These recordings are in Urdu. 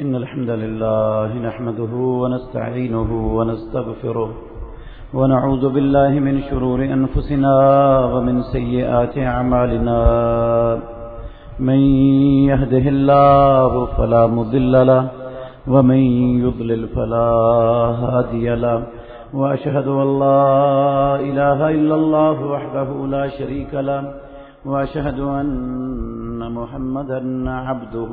إن الحمد لله نحمده ونستعينه ونستغفره ونعوذ بالله من شرور أنفسنا ومن سيئات أعمالنا. من يهده الله فلا مضل له ومن يضلل فلا هادي له. وأشهد أن لا إله إلا الله وحده لا شريك له. وأشهد أن محمدا عبده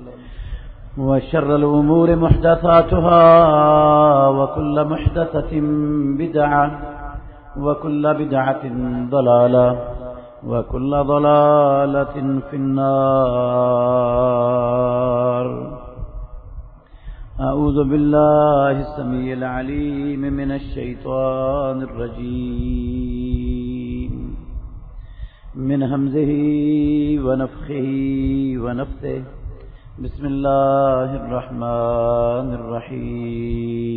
وشر الأمور محدثاتها وكل محدثة بدعة وكل بدعة ضلالة وكل ضلالة في النار. أعوذ بالله السميع العليم من الشيطان الرجيم. من همزه ونفخه ونفثه بسم الله الرحمن الرحيم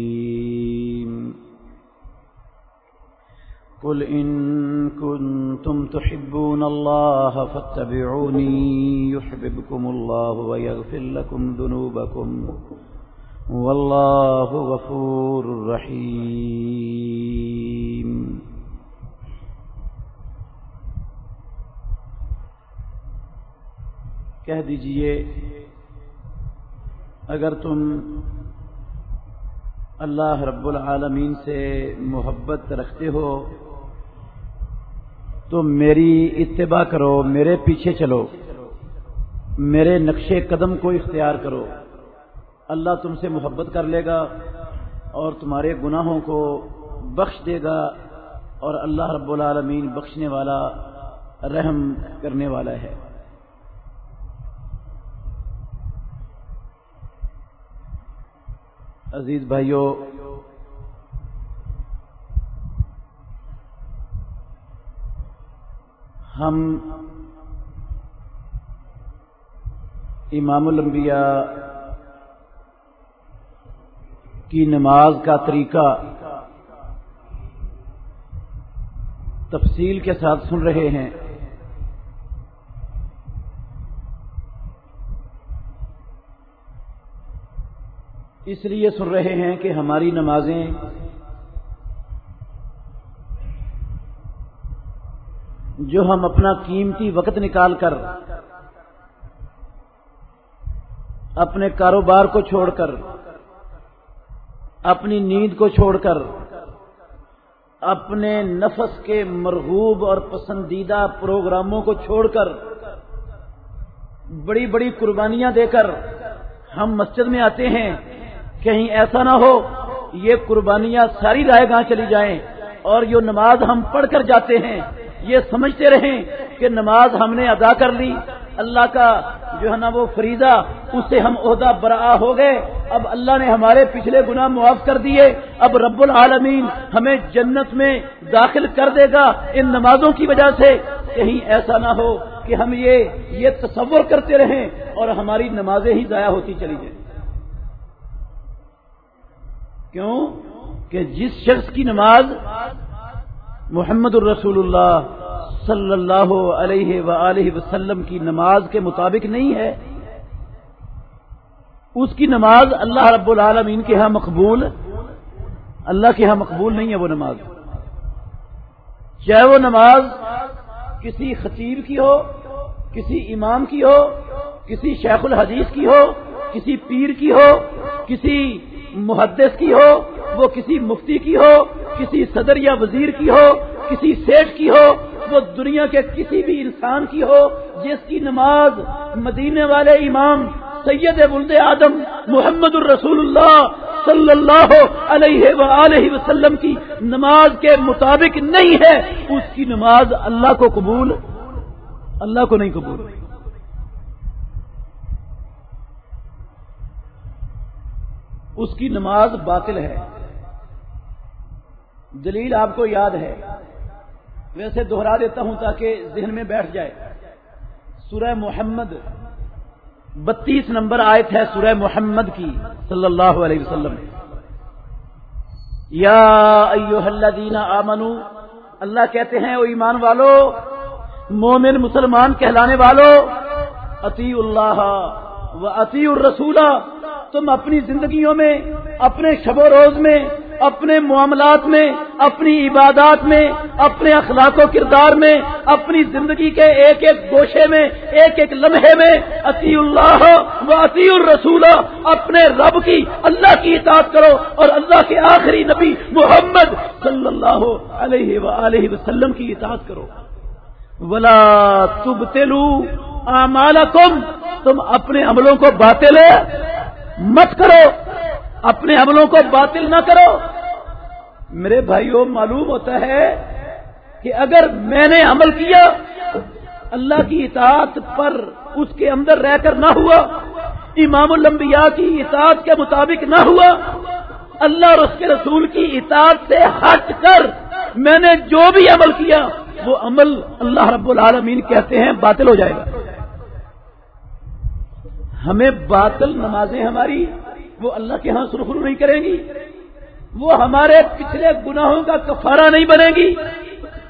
قل إن كنتم تحبون الله فاتبعوني يحببكم الله ويغفر لكم ذنوبكم والله غفور رحيم کہہ دیجیے اگر تم اللہ رب العالمین سے محبت رکھتے ہو، تو میری اتباع کرو، میرے پیچھے چلو، میرے نقش قدم کو اختیار کرو۔ اللہ تم سے محبت کر لے گا اور تمہارے گناہوں کو بخش دے گا اور اللہ رب العالمین بخشنے والا، رحم کرنے والا ہے۔ عزیز بھائیوں ہم امام الانبیاء کی نماز کا طریقہ تفصیل کے ساتھ سن رہے ہیں۔ اس لیے سن رہے ہیں کہ ہماری نمازیں جو ہم اپنا قیمتی وقت نکال کر، اپنے کاروبار کو چھوڑ کر، اپنی نیند کو چھوڑ کر، اپنے نفس کے مرغوب اور پسندیدہ پروگراموں کو چھوڑ کر، بڑی بڑی قربانیاں دے کر ہم مسجد میں آتے ہیں کہیں ایسا نہ ہو یہ قربانیاں ساری رائے گاہ چلی جائیں اور جو نماز ہم پڑھ کر جاتے ہیں۔ یہ سمجھتے رہیں کہ نماز ہم نے ادا کر لی۔ اللہ کا جو ہے نا وہ فریضہ، اس سے ہم عہدہ برآ ہو گئے۔ اب اللہ نے ہمارے پچھلے گناہ معاف کر دیے۔ اب رب العالمین ہمیں جنت میں داخل کر دے گا ان نمازوں کی وجہ سے۔ کہیں ایسا نہ ہو کہ ہم یہ یہ تصور کرتے رہیں اور ہماری نمازیں ہی ضائع ہوتی چلی جائیں۔ کیوں کہ جس شخص کی نماز محمد الرسول اللہ صلی اللہ علیہ و وسلم کی نماز کے مطابق نہیں ہے، اس کی نماز اللہ رب العالمین کے ہاں مقبول، اللہ کے ہاں مقبول نہیں ہے وہ نماز۔ چاہے وہ نماز کسی خطیب کی ہو، کسی امام کی ہو، کسی شیخ الحدیث کی ہو، کسی پیر کی ہو، کسی محدث کی ہو، وہ کسی مفتی کی ہو، کسی صدر یا وزیر کی ہو، کسی سیٹ کی ہو، وہ دنیا کے کسی بھی انسان کی ہو، جس کی نماز مدینے والے امام سید ولد آدم محمد الرسول اللہ صلی اللہ علیہ وآلہ وسلم کی نماز کے مطابق نہیں ہے، اس کی نماز اللہ کو قبول، اللہ کو نہیں قبول۔ اس کی نماز باطل ہے۔ دلیل آپ کو یاد ہے۔ ویسے دوہرا دیتا ہوں تاکہ ذہن میں بیٹھ جائے۔ سورہ محمد، بتیس نمبر آیت ہے سورہ محمد کی، صلی اللہ علیہ وسلم۔ یا ایوہ الذین آمنو، اللہ کہتے ہیں، او ایمان والو، مومن مسلمان کہلانے والو اتی اللہ و اتی الرسول۔ تم اپنی زندگیوں میں، اپنے شب و روز میں، اپنے معاملات میں، اپنی عبادات میں، اپنے اخلاق و کردار میں، اپنی زندگی کے ایک ایک گوشے میں، ایک ایک لمحے میں عطی اللہ و عطی الرسول، اپنے رب کی، اللہ کی اطاعت کرو اور اللہ کے آخری نبی محمد صلی اللہ علیہ وآلہ وسلم کی اطاعت کرو۔ ولا تب تلو تم اپنے عملوں کو باطل مت کرو اپنے عملوں کو باطل نہ کرو میرے بھائیوں معلوم ہوتا ہے کہ اگر میں نے عمل کیا، اللہ کی اطاعت پر اس کے اندر رہ کر نہ ہوا، امام الانبیاء کی اطاعت کے مطابق نہ ہوا، اللہ اور اس کے رسول کی اطاعت سے ہٹ کر میں نے جو بھی عمل کیا، وہ عمل اللہ رب العالمین کہتے ہیں باطل ہو جائے گا۔ ہمیں باطل نمازیں ہماری وہ اللہ کے ہاں سرخرو نہیں کریں گی، وہ ہمارے پچھلے گناہوں کا کفارہ نہیں بنے گی۔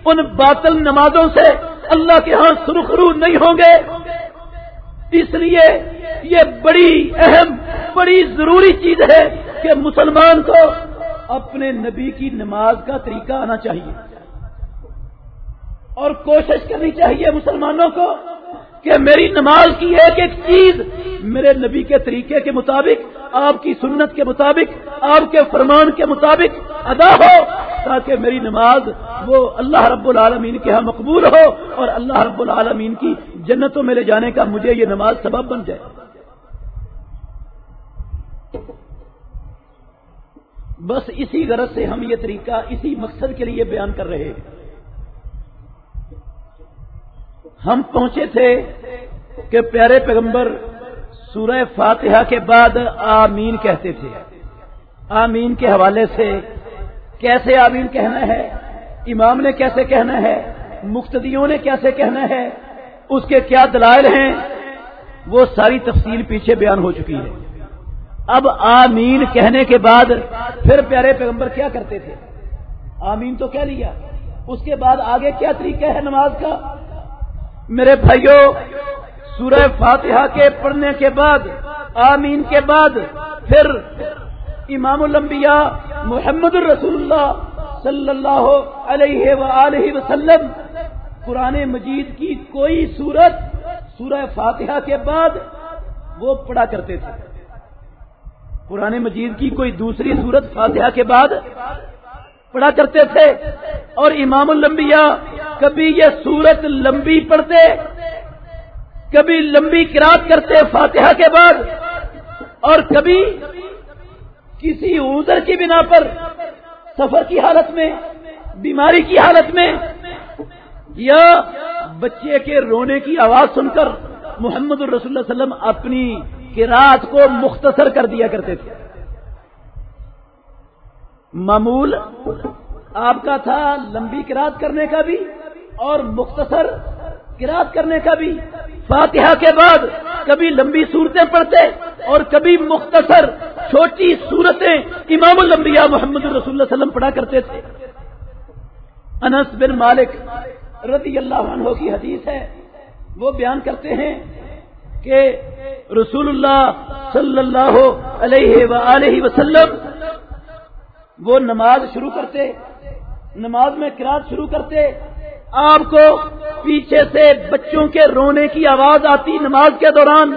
ان باطل نمازوں سے اللہ کے ہاں سرخرو نہیں ہوں گے۔ اس لیے یہ بڑی اہم، بڑی ضروری چیز ہے کہ مسلمان کو اپنے نبی کی نماز کا طریقہ آنا چاہیے۔ اور کوشش کرنی چاہیے مسلمانوں کو کہ میری نماز کی ایک ایک چیز میرے نبی کے طریقے کے مطابق، آپ کی سنت کے مطابق، آپ کے فرمان کے مطابق ادا ہو تاکہ میری نماز وہ اللہ رب العالمین کے ہاں مقبول ہو اور اللہ رب العالمین کی جنتوں میں لے جانے کا مجھے یہ نماز سبب بن جائے۔ بس اسی غرض سے ہم یہ طریقہ، اسی مقصد کے لیے بیان کر رہے ہیں۔ ہم پہنچے تھے کہ پیارے پیغمبر سورہ فاتحہ کے بعد آمین کہتے تھے۔ آمین کے حوالے سے کیسے آمین کہنا ہے، امام نے کیسے کہنا ہے، مقتدیوں نے کیسے کہنا ہے، اس کے کیا دلائل ہیں، وہ ساری تفصیل پیچھے بیان ہو چکی ہے۔ اب آمین کہنے کے بعد پھر پیارے پیغمبر کیا کرتے تھے؟ آمین تو کہہ لیا۔ اس کے بعد آگے کیا طریقہ ہے نماز کا؟ میرے بھائیوں سورہ فاتحہ کے پڑھنے کے بعد، آمین کے بعد، پھر امام الانبیاء محمد الرسول اللہ صلی اللہ علیہ وآلہ وسلم قرآن مجید کی کوئی صورت سورہ فاتحہ کے بعد وہ پڑھا کرتے تھے۔ قرآن مجید کی کوئی دوسری صورت فاتحہ کے بعد پڑھا کرتے تھے۔ اور امام الانبیاء کبھی یہ سورت لمبی پڑھتے، کبھی لمبی کراط کرتے فاتحہ کے بعد، اور کبھی کسی عذر کی بنا پر سفر کی حالت میں، بیماری کی حالت میں، یا بچے کے رونے کی آواز سن کر محمد الرسول اللہ علیہ وسلم اپنی کراط کو مختصر کر دیا کرتے تھے۔ معمول آپ کا تھا لمبی کراط کرنے کا بھی اور مختصر کراط کرنے کا بھی۔ فاتحہ کے بعد کبھی لمبی صورتیں پڑھتے اور کبھی مختصر چھوٹی صورتیں امام الانبیاء محمد رسول اللہ وسلم پڑھا کرتے تھے۔ انس بن مالک رضی اللہ عنہ کی حدیث ہے۔ وہ بیان کرتے ہیں کہ رسول اللہ صلی اللہ علیہ وآلہ وسلم وہ نماز شروع کرتے، نماز میں کراط شروع کرتے، آپ کو پیچھے سے بچوں کے رونے کی آواز آتی نماز کے دوران،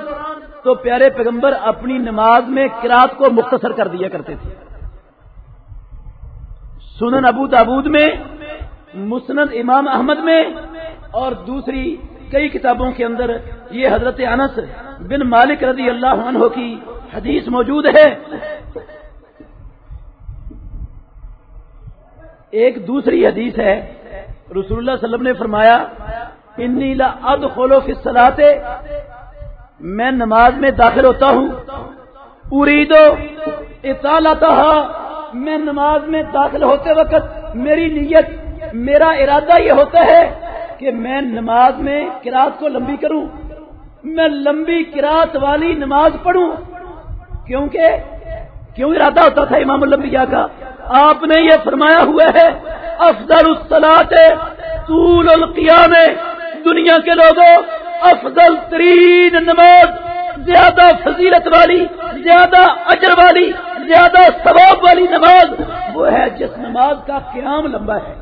تو پیارے پیغمبر اپنی نماز میں کراط کو مختصر کر دیا کرتے تھے۔ سنن ابو تابود میں مسند امام احمد میں، اور دوسری کئی کتابوں کے اندر یہ حضرت انس بن مالک رضی اللہ عنہ کی حدیث موجود ہے۔ ایک دوسری حدیث ہے، رسول اللہ علیہ وسلم نے فرمایا، انی لا اد خولو فلاتے میں نماز میں داخل ہوتا ہوں پوری دو میں نماز میں داخل ہوتے وقت میری نیت، میرا ارادہ یہ ہوتا ہے کہ میں نماز میں کراط کو لمبی کروں، میں لمبی کراط والی نماز پڑھوں۔ کیونکہ، کیوں ارادہ ہوتا تھا امام الانبیاء کا؟ آپ نے یہ فرمایا ہوا ہے، افضل الصلاط طول القیام، دنیا کے لوگوں، افضل ترین نماز، زیادہ فضیلت والی، زیادہ اجر والی، زیادہ ثواب والی نماز، وہ ہے جس نماز کا قیام لمبا ہے۔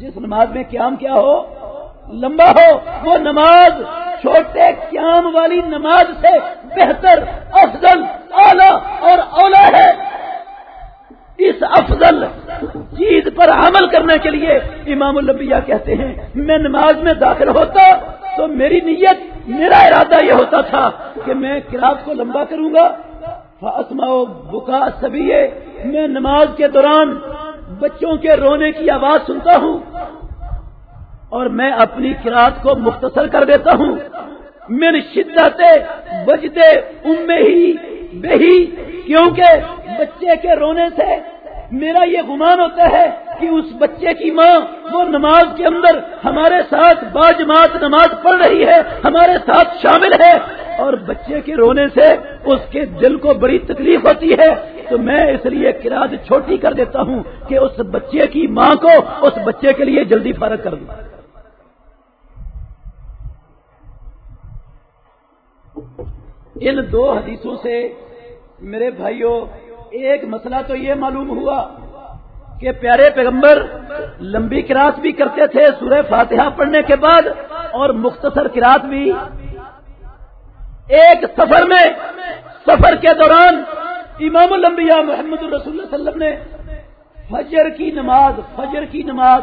جس نماز میں قیام کیا ہو، لمبا ہو، وہ نماز چھوٹے قیام والی نماز سے بہتر، افضل، اعلی اور اولا ہے۔ اس افضل چیز پر عمل کرنے کے لیے امام الانبیاء کہتے ہیں، میں نماز میں داخل ہوتا تو میری نیت، میرا ارادہ یہ ہوتا تھا کہ میں کلاس کو لمبا کروں گا۔ فاسما بکا سبھی میں نماز کے دوران بچوں کے رونے کی آواز سنتا ہوں اور میں اپنی کراط کو مختصر کر دیتا ہوں۔ میری شدت بجتے ام ہی بہی، کیونکہ بچے کے رونے سے میرا یہ گمان ہوتا ہے کہ اس بچے کی ماں وہ نماز کے اندر ہمارے ساتھ باجماعت نماز پڑھ رہی ہے، ہمارے ساتھ شامل ہے۔ اور بچے کے رونے سے اس کے دل کو بڑی تکلیف ہوتی ہے۔ تو میں اس لیے کراج چھوٹی کر دیتا ہوں کہ اس بچے کی ماں کو اس بچے کے لیے جلدی فارغ کر دوں۔ ان دو حدیثوں سے میرے بھائیوں ایک مسئلہ تو یہ معلوم ہوا کہ پیارے پیغمبر لمبی کراط بھی کرتے تھے سورہ فاتحہ پڑھنے کے بعد اور مختصر کراط بھی۔ ایک سفر میں سفر کے دوران امام الانبیاء محمد الرسول اللہ علیہ وسلم نے فجر کی نماز، فجر کی نماز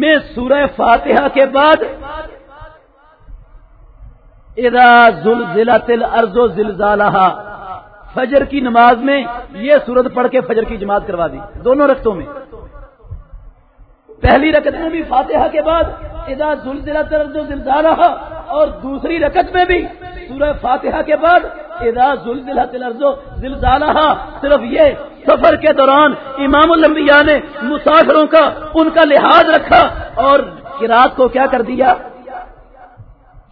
میں سورہ فاتحہ کے بعد ادا زلزلت الارض و زلزالہ فجر کی نماز میں یہ صورت پڑھ کے فجر کی جماعت کروا دی، دونوں رقطوں میں۔ پہلی رکت میں بھی فاتحہ کے بعد ادا زلزلت الارض و زلزالہ، اور دوسری رکت میں بھی سورہ فاتحہ کے بعد ادا زلزلت الارض و زلزالہ۔ صرف یہ، سفر کے دوران امام الانبیاء نے مسافروں کا ان کا لحاظ رکھا اور کراط کو کیا کر دیا؟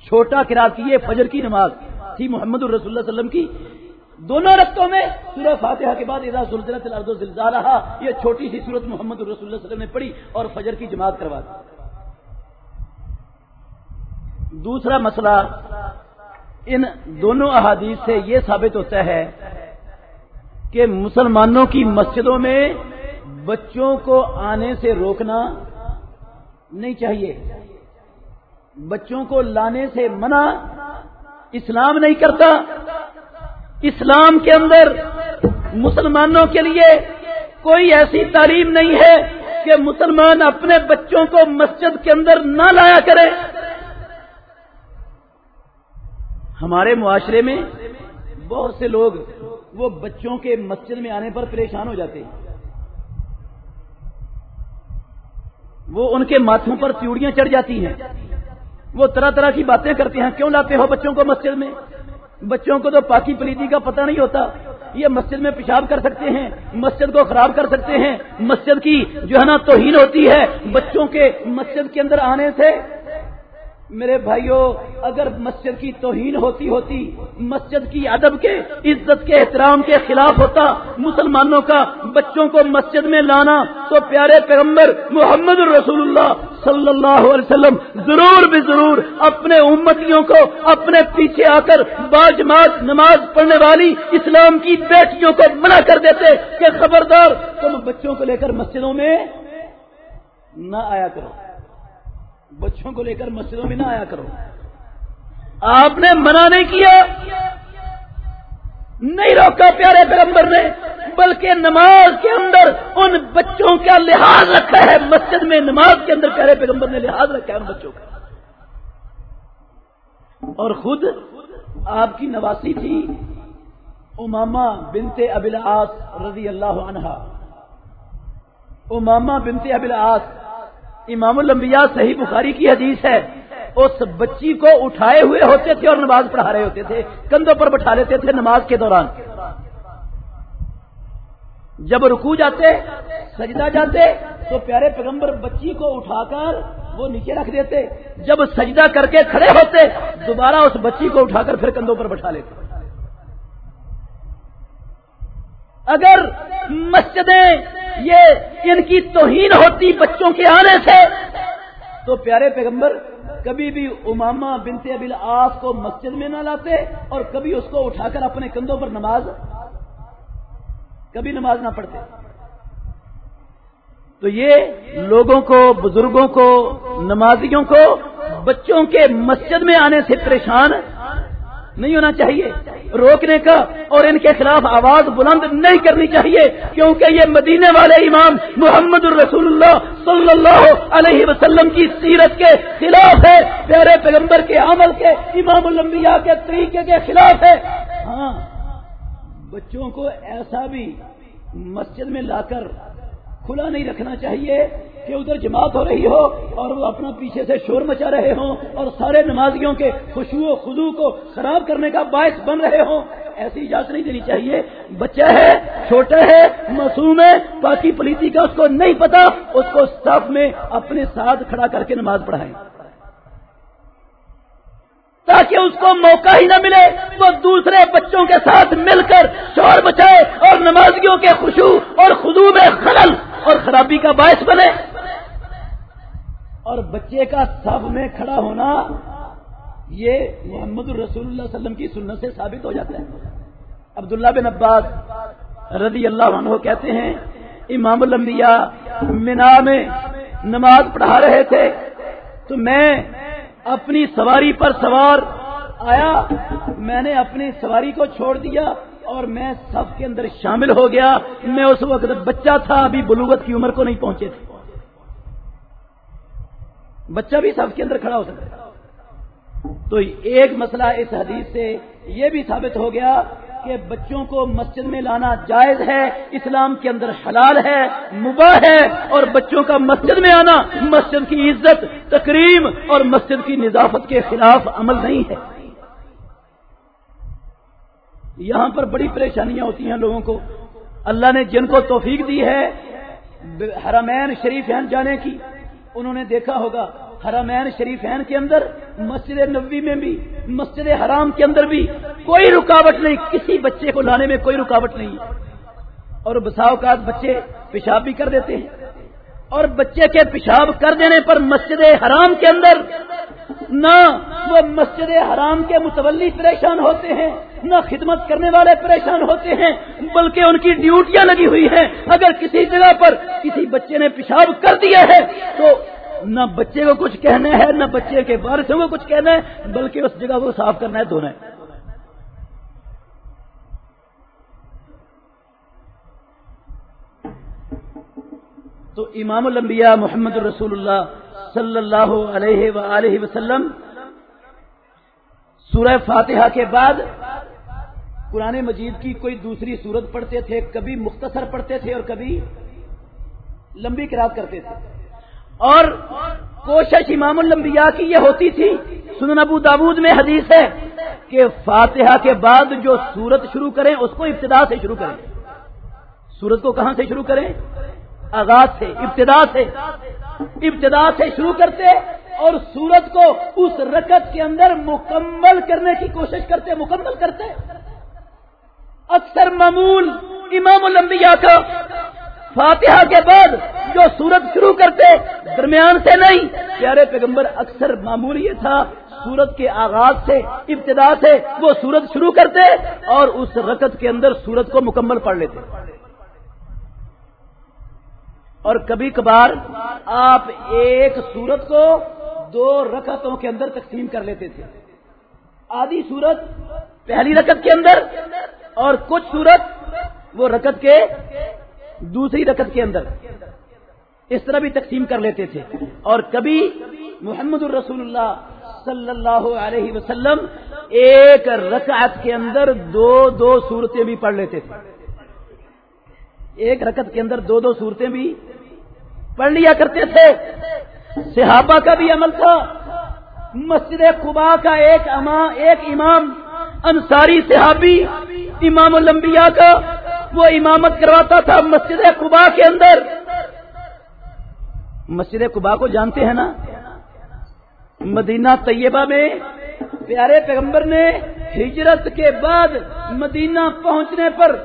چھوٹا کرا کی فجر کی نماز تھی محمد الرسول اللہ وسلم کی۔ دونوں رقطوں میں سورہ فاتحہ کے بعد ادا سلزلت الارض زلزال رہا یہ چھوٹی سی صورت محمد الرسول اللہ وسلم نے پڑھی اور فجر کی جماعت کروا دی۔ دوسرا مسئلہ، ان دونوں احادیث سے یہ ثابت ہوتا ہے کہ مسلمانوں کی مسجدوں میں بچوں کو آنے سے روکنا نہیں چاہیے۔ بچوں کو لانے سے منع اسلام نہیں کرتا۔ اسلام کے اندر مسلمانوں کے لیے کوئی ایسی تعلیم نہیں ہے کہ مسلمان اپنے بچوں کو مسجد کے اندر نہ لایا کرے۔ ہمارے معاشرے میں بہت سے لوگ وہ بچوں کے مسجد میں آنے پر پریشان ہو جاتے ہیں۔ وہ ان کے ماتھوں پر چوڑیاں چڑھ جاتی ہیں۔ وہ طرح طرح کی باتیں کرتے ہیں۔ کیوں لاتے ہو بچوں کو مسجد میں؟ بچوں کو تو پاکی پلیتی کا پتہ نہیں ہوتا۔ یہ مسجد میں پیشاب کر سکتے ہیں، مسجد کو خراب کر سکتے ہیں۔ مسجد کی جو ہے نا توہین ہوتی ہے، بچوں کے مسجد کے اندر آنے سے میرے بھائیوں اگر مسجد کی توہین ہوتی ہوتی، مسجد کی ادب کے، عزت کے احترام کے خلاف ہوتا، مسلمانوں کا بچوں کو مسجد میں لانا، تو پیارے پیغمبر محمد الرسول اللہ صلی اللہ علیہ وسلم ضرور بھی ضرور اپنے امتیوں کو، اپنے پیچھے آ کر باجماعت نماز پڑھنے والی اسلام کی بیٹیوں کو منع کر دیتے کہ خبردار، تم بچوں کو لے کر مسجدوں میں نہ آیا کرو۔ بچوں کو لے کر مسجدوں میں نہ آیا کرو۔ آپ نے منع نہیں کیا۔ نہیں روکا پیارے پیغمبر نے، بلکہ نماز کے اندر ان بچوں کا لحاظ رکھا ہے۔ مسجد میں نماز کے اندر پیارے پیغمبر نے لحاظ رکھا ہے ان بچوں کا۔ اور خود آپ کی نواسی تھی اماما بنتے ابل آس رضی اللہ عنہا۔ اماما بنتے ابل آس امام الانبیاء صحیح بخاری کی حدیث ہے۔ اس بچی کو اٹھائے ہوئے ہوتے تھے اور نماز پڑھا رہے ہوتے تھے، کندھوں پر بٹھا لیتے تھے نماز کے دوران۔ جب رکو جاتے، سجدہ جاتے، تو پیارے پیغمبر بچی کو اٹھا کر وہ نیچے رکھ دیتے۔ جب سجدہ کر کے کھڑے ہوتے، دوبارہ اس بچی کو اٹھا کر پھر کندھوں پر بٹھا لیتے۔ اگر مسجدیں یہ ان کی توہین ہوتی بچوں کے آنے سے۔ تو پیارے پیغمبر، کبھی بھی اماما بنتے ابل آس کو مسجد میں نہ لاتے اور کبھی اس کو اٹھا کر اپنے کندھوں پر نماز، کبھی نماز نہ پڑھتے۔ تو یہ لوگوں کو، بزرگوں کو، نمازیوں کو، بچوں کے مسجد میں آنے سے پریشان نہیں ہونا چاہیے۔ روکنے کا اور ان کے خلاف آواز بلند نہیں کرنی چاہیے، کیونکہ یہ مدینے والے امام محمد الرسول اللہ صلی اللہ علیہ وسلم کی سیرت کے خلاف ہے۔ پیارے پیغمبر کے عمل کے، امام الانبیاء کے طریقے کے خلاف ہے۔ ہاں بچوں کو ایسا بھی مسجد میں لا کر کھلا نہیں رکھنا چاہیے کہ ادھر جماعت ہو رہی ہو اور وہ اپنا پیچھے سے شور مچا رہے ہوں اور سارے نمازیوں کے خوشبو و خدو کو خراب کرنے کا باعث بن رہے ہوں۔ ایسی اجازت نہیں دینی چاہیے۔ بچہ ہے، چھوٹا ہے، معصوم ہے، باقی پلیتی کا اس کو نہیں پتا، اس کو سب میں اپنے ساتھ کھڑا کر کے نماز پڑھائیں۔ تاکہ اس کو موقع ہی نہ ملے وہ دوسرے بچوں کے ساتھ مل کر شور بچائے اور نمازیوں کے خوشبو اور خدو میں خلل اور خرابی کا باعث بنے۔ اور بچے کا سب میں کھڑا ہونا یہ محمد الرسول اللہ علیہ وسلم کی سنت سے ثابت ہو جاتا ہے۔ عبداللہ بن عباس رضی اللہ عنہ کہتے ہیں، امام الانبیاء مینا میں نماز پڑھا رہے تھے تو میں اپنی سواری پر سوار آیا۔ میں نے اپنی سواری کو چھوڑ دیا اور میں سب کے اندر شامل ہو گیا۔ میں اس وقت بچہ تھا، ابھی بلوغت کی عمر کو نہیں پہنچے تھے۔ بچہ بھی سب کے اندر کھڑا ہو سکتا ہے۔ تو ایک مسئلہ اس حدیث سے یہ بھی ثابت ہو گیا کہ بچوں کو مسجد میں لانا جائز ہے، اسلام کے اندر حلال ہے، مباح ہے، اور بچوں کا مسجد میں آنا مسجد کی عزت تقریم اور مسجد کی نظافت کے خلاف عمل نہیں ہے۔ یہاں پر بڑی پریشانیاں ہوتی ہیں لوگوں کو۔ اللہ نے جن کو توفیق دی ہے، حرمین شریف جانے کی، انہوں نے دیکھا ہوگا حرمین شریفین کے اندر، مسجد نبی میں بھی، مسجد حرام کے اندر بھی کوئی رکاوٹ نہیں، کسی بچے کو لانے میں کوئی رکاوٹ نہیں۔ اور بسا اوقات بچے پیشاب بھی کر دیتے ہیں۔ اور بچے کے پیشاب کر دینے پر مسجد حرام کے اندر نہ وہ مسجد حرام کے متولی پریشان ہوتے ہیں، نہ خدمت کرنے والے پریشان ہوتے ہیں، بلکہ ان کی ڈیوٹیاں لگی ہوئی ہیں۔ اگر کسی جگہ پر کسی بچے نے پیشاب کر دیا ہے، تو نہ بچے کو کچھ کہنا ہے، نہ بچے کے بارشوں کو کچھ کہنا ہے، بلکہ اس جگہ کو صاف کرنا ہے دھونا ہے تو امام الانبیاء محمد الرسول اللہ صلی اللہ علیہ و وسلم سورہ فاتحہ کے بعد قرآن مجید کی کوئی دوسری صورت پڑھتے تھے، کبھی مختصر پڑھتے تھے اور کبھی لمبی کراط کرتے تھے۔ اور کوشش امام الانبیاء کی یہ ہوتی تھی، سنن ابو داود میں حدیث ہے کہ فاتحہ کے بعد جو سورت شروع کریں، اس کو ابتدا سے شروع کریں۔ سورت کو کہاں سے شروع کریں؟ آغاز سے، ابتدا سے۔ ابتدا سے شروع کرتے اور سورت کو اس رکت کے اندر مکمل کرنے کی کوشش کرتے، مکمل کرتے۔ اکثر معمول امام الانبیاء کا فاتحہ کے بعد جو سورت شروع کرتے، درمیان سے نہیں۔ پیارے پیغمبر، اکثر معمول یہ تھا، سورت کے آغاز سے، ابتدا سے وہ سورت شروع کرتے اور اس رکت کے اندر سورت کو مکمل پڑھ لیتے۔ اور کبھی کبھار آپ ایک سورت کو دو رکتوں کے اندر تقسیم کر لیتے تھے۔ آدھی سورت پہلی رکت کے اندر اور کچھ سورت وہ رکت کے دوسری رکت کے اندر۔ اس طرح بھی تقسیم کر لیتے تھے۔ اور کبھی محمد الرسول اللہ صلی اللہ علیہ وسلم ایک رکعت کے اندر دو دو صورتیں بھی پڑھ لیتے تھے۔ ایک رکعت کے اندر دو دو صورتیں بھی پڑھ لیا کرتے تھے۔ صحابہ کا بھی عمل تھا۔ مسجد قبا کا ایک ایک امام، انصاری صحابی، امام الانبیاء کا وہ امامت کرواتا تھا مسجد قبا کے اندر۔ مسجد قبا کو جانتے ہیں نا؟ مدینہ طیبہ میں پیارے پیغمبر نے ہجرت کے بعد مدینہ پہنچنے پر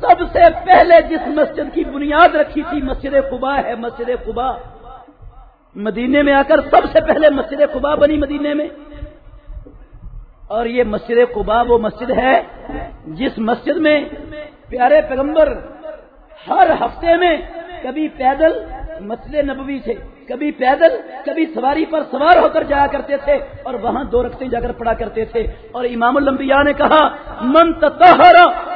سب سے پہلے جس مسجد کی بنیاد رکھی تھی مسجد قبا ہے، مسجد قبا مدینے میں آ کر سب سے پہلے مسجد قبا بنی مدینے میں۔ اور یہ مسجد قبا وہ مسجد ہے جس مسجد میں پیارے پیغمبر ہر ہفتے میں کبھی پیدل مسئلے نبوی سے کبھی پیدل، کبھی سواری پر سوار ہو کر جایا کرتے تھے اور وہاں دو رکھتے جا کر پڑا کرتے تھے۔ اور امام الانبیاء نے کہا، من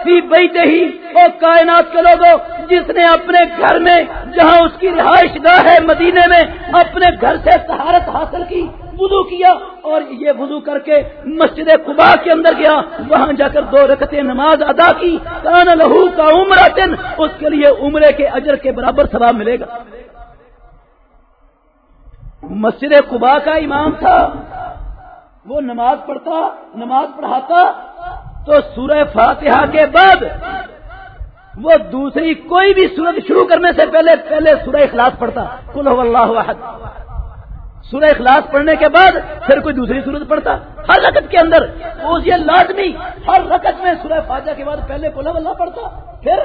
فی بیتے ہی او کائنات کے لوگوں، جس نے اپنے گھر میں جہاں اس کی رہائش گاہ ہے مدینے میں اپنے گھر سے سہارت حاصل کی، وضو کیا اور یہ وضو کر کے مسجد قبا کے اندر گیا۔ وہاں جا کر دو رکھتے نماز ادا کی۔ کان لہو کا عمر اس کے لیے عمرے کے اجر کے برابر ثواب ملے گا۔ مسجد قبا کا امام تھا، وہ نماز پڑھتا، نماز پڑھاتا، تو سورہ فاتحہ کے بعد وہ دوسری کوئی بھی سورت شروع کرنے سے پہلے پہلے سورہ اخلاص پڑھتا۔ کل اللہ واحد سورہ اخلاص پڑھنے کے بعد پھر کوئی دوسری سورت پڑھتا۔ ہر رقط کے اندر یہ لازمی، ہر رقط میں سورہ فاتحہ کے بعد پہلے کل اللہ پڑھتا، پھر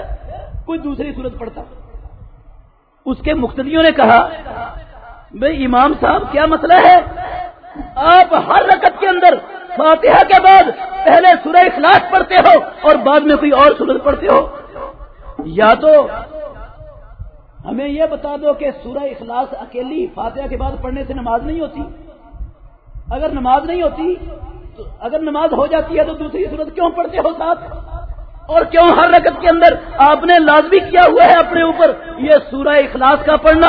کوئی دوسری سورت پڑھتا۔ اس کے مختلفوں نے کہا بھائی، امام صاحب، کیا مسئلہ ہے؟ آپ ہر رکعت کے اندر فاتحہ کے بعد پہلے سورہ اخلاص پڑھتے ہو اور بعد میں کوئی اور سورت پڑھتے ہو؟ یا تو ہمیں یہ بتا دو کہ سورہ اخلاص اکیلی فاتحہ کے بعد پڑھنے سے نماز نہیں ہوتی؟ اگر نماز نہیں ہوتی، تو اگر نماز ہو جاتی ہے تو دوسری صورت کیوں پڑھتے ہو ساتھ؟ اور کیوں ہر رکعت کے اندر آپ نے لازمی کیا ہوا ہے اپنے اوپر یہ سورہ اخلاص کا پڑھنا؟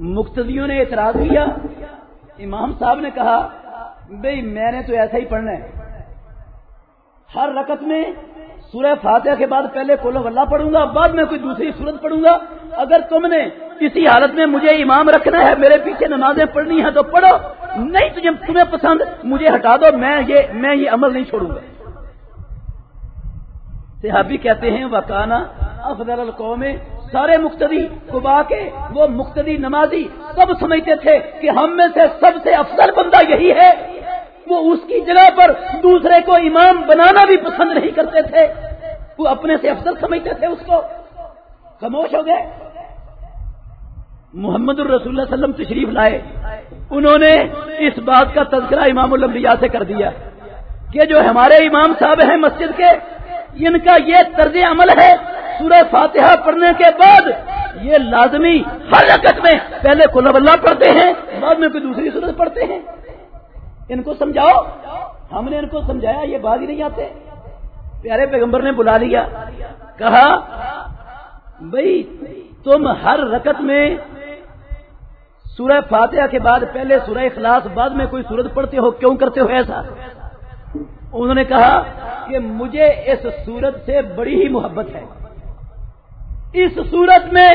مقتدیوں نے اعتراض کیا۔ امام صاحب نے کہا، بھئی میں نے تو ایسا ہی پڑھنا ہے۔ ہر رکت میں سورہ فاتحہ کے بعد پہلے کولو اللہ پڑھوں گا، بعد میں کوئی دوسری صورت پڑھوں گا۔ اگر تم نے اسی حالت میں مجھے امام رکھنا ہے، میرے پیچھے نمازیں پڑھنی ہیں تو پڑھو۔ نہیں تجھے تمہیں پسند، مجھے ہٹا دو، میں یہ میں یہ عمل نہیں چھوڑوں گا۔ صحابی کہتے ہیں وکانا افضل القوم سارے مقتدی کبا کے وہ مقتدی نمازی سب سمجھتے تھے کہ ہم میں سے سب سے افضل بندہ یہی ہے۔ وہ اس کی جگہ پر دوسرے کو امام بنانا بھی پسند نہیں کرتے تھے۔ وہ اپنے سے افضل سمجھتے تھے اس کو۔ خاموش ہو گئے۔ محمد الرسول اللہ وسلم تشریف لائے۔ انہوں نے اس بات کا تذکرہ امام الانبیاء سے کر دیا کہ جو ہمارے امام صاحب ہیں مسجد کے ان کا یہ طرز عمل ہے سورہ فاتحہ پڑھنے کے بعد یہ لازمی ہر رقط میں پہلے کلب اللہ پڑھتے ہیں، بعد میں کوئی دوسری صورت پڑھتے ہیں۔ ان کو سمجھاؤ۔ ہم نے ان کو سمجھایا، یہ بات ہی نہیں آتے۔ پیارے پیغمبر نے بلا لیا۔ کہا بھائی تم ہر رکت میں سورہ فاتحہ کے بعد پہلے سورہ اخلاص، بعد میں کوئی سورت پڑھتے ہو، کیوں کرتے ہو ایسا؟ انہوں نے کہا کہ مجھے اس سورت سے بڑی ہی محبت ہے۔ اس صورت میں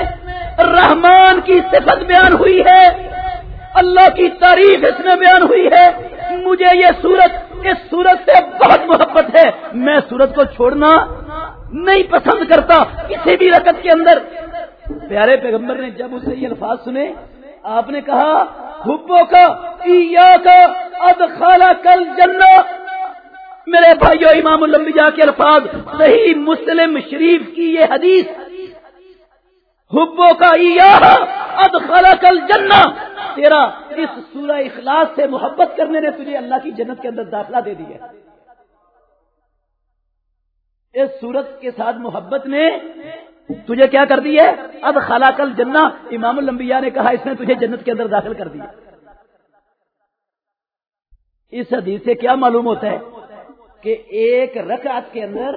رحمان کی صفت بیان ہوئی ہے۔ اللہ کی تعریف اس میں بیان ہوئی ہے۔ مجھے یہ سورت اس سورت سے بہت محبت ہے۔ میں سورت کو چھوڑنا نہیں پسند کرتا۔ کسی بھی رقط کے اندر۔ پیارے پیغمبر نے جب اسے یہ الفاظ سنے، آپ نے کہا حبو کا اد خالہ کل جنا میرے بھائیو امام الانبیاء کے الفاظ، صحیح مسلم شریف کی یہ حدیث حبو کا اد کل جنا تیرا اس سورہ اخلاص سے محبت کرنے نے تجھے اللہ کی جنت کے اندر داخلہ دے دی ہے اس سورت کے ساتھ محبت نے تجھے کیا کر دی ہے اب خلا کل جنا امام الانبیاء نے کہا اس نے تجھے جنت کے اندر داخل کر دیا۔ اس حدیث سے کیا معلوم ہوتا ہے؟ کہ ایک رکعت کے اندر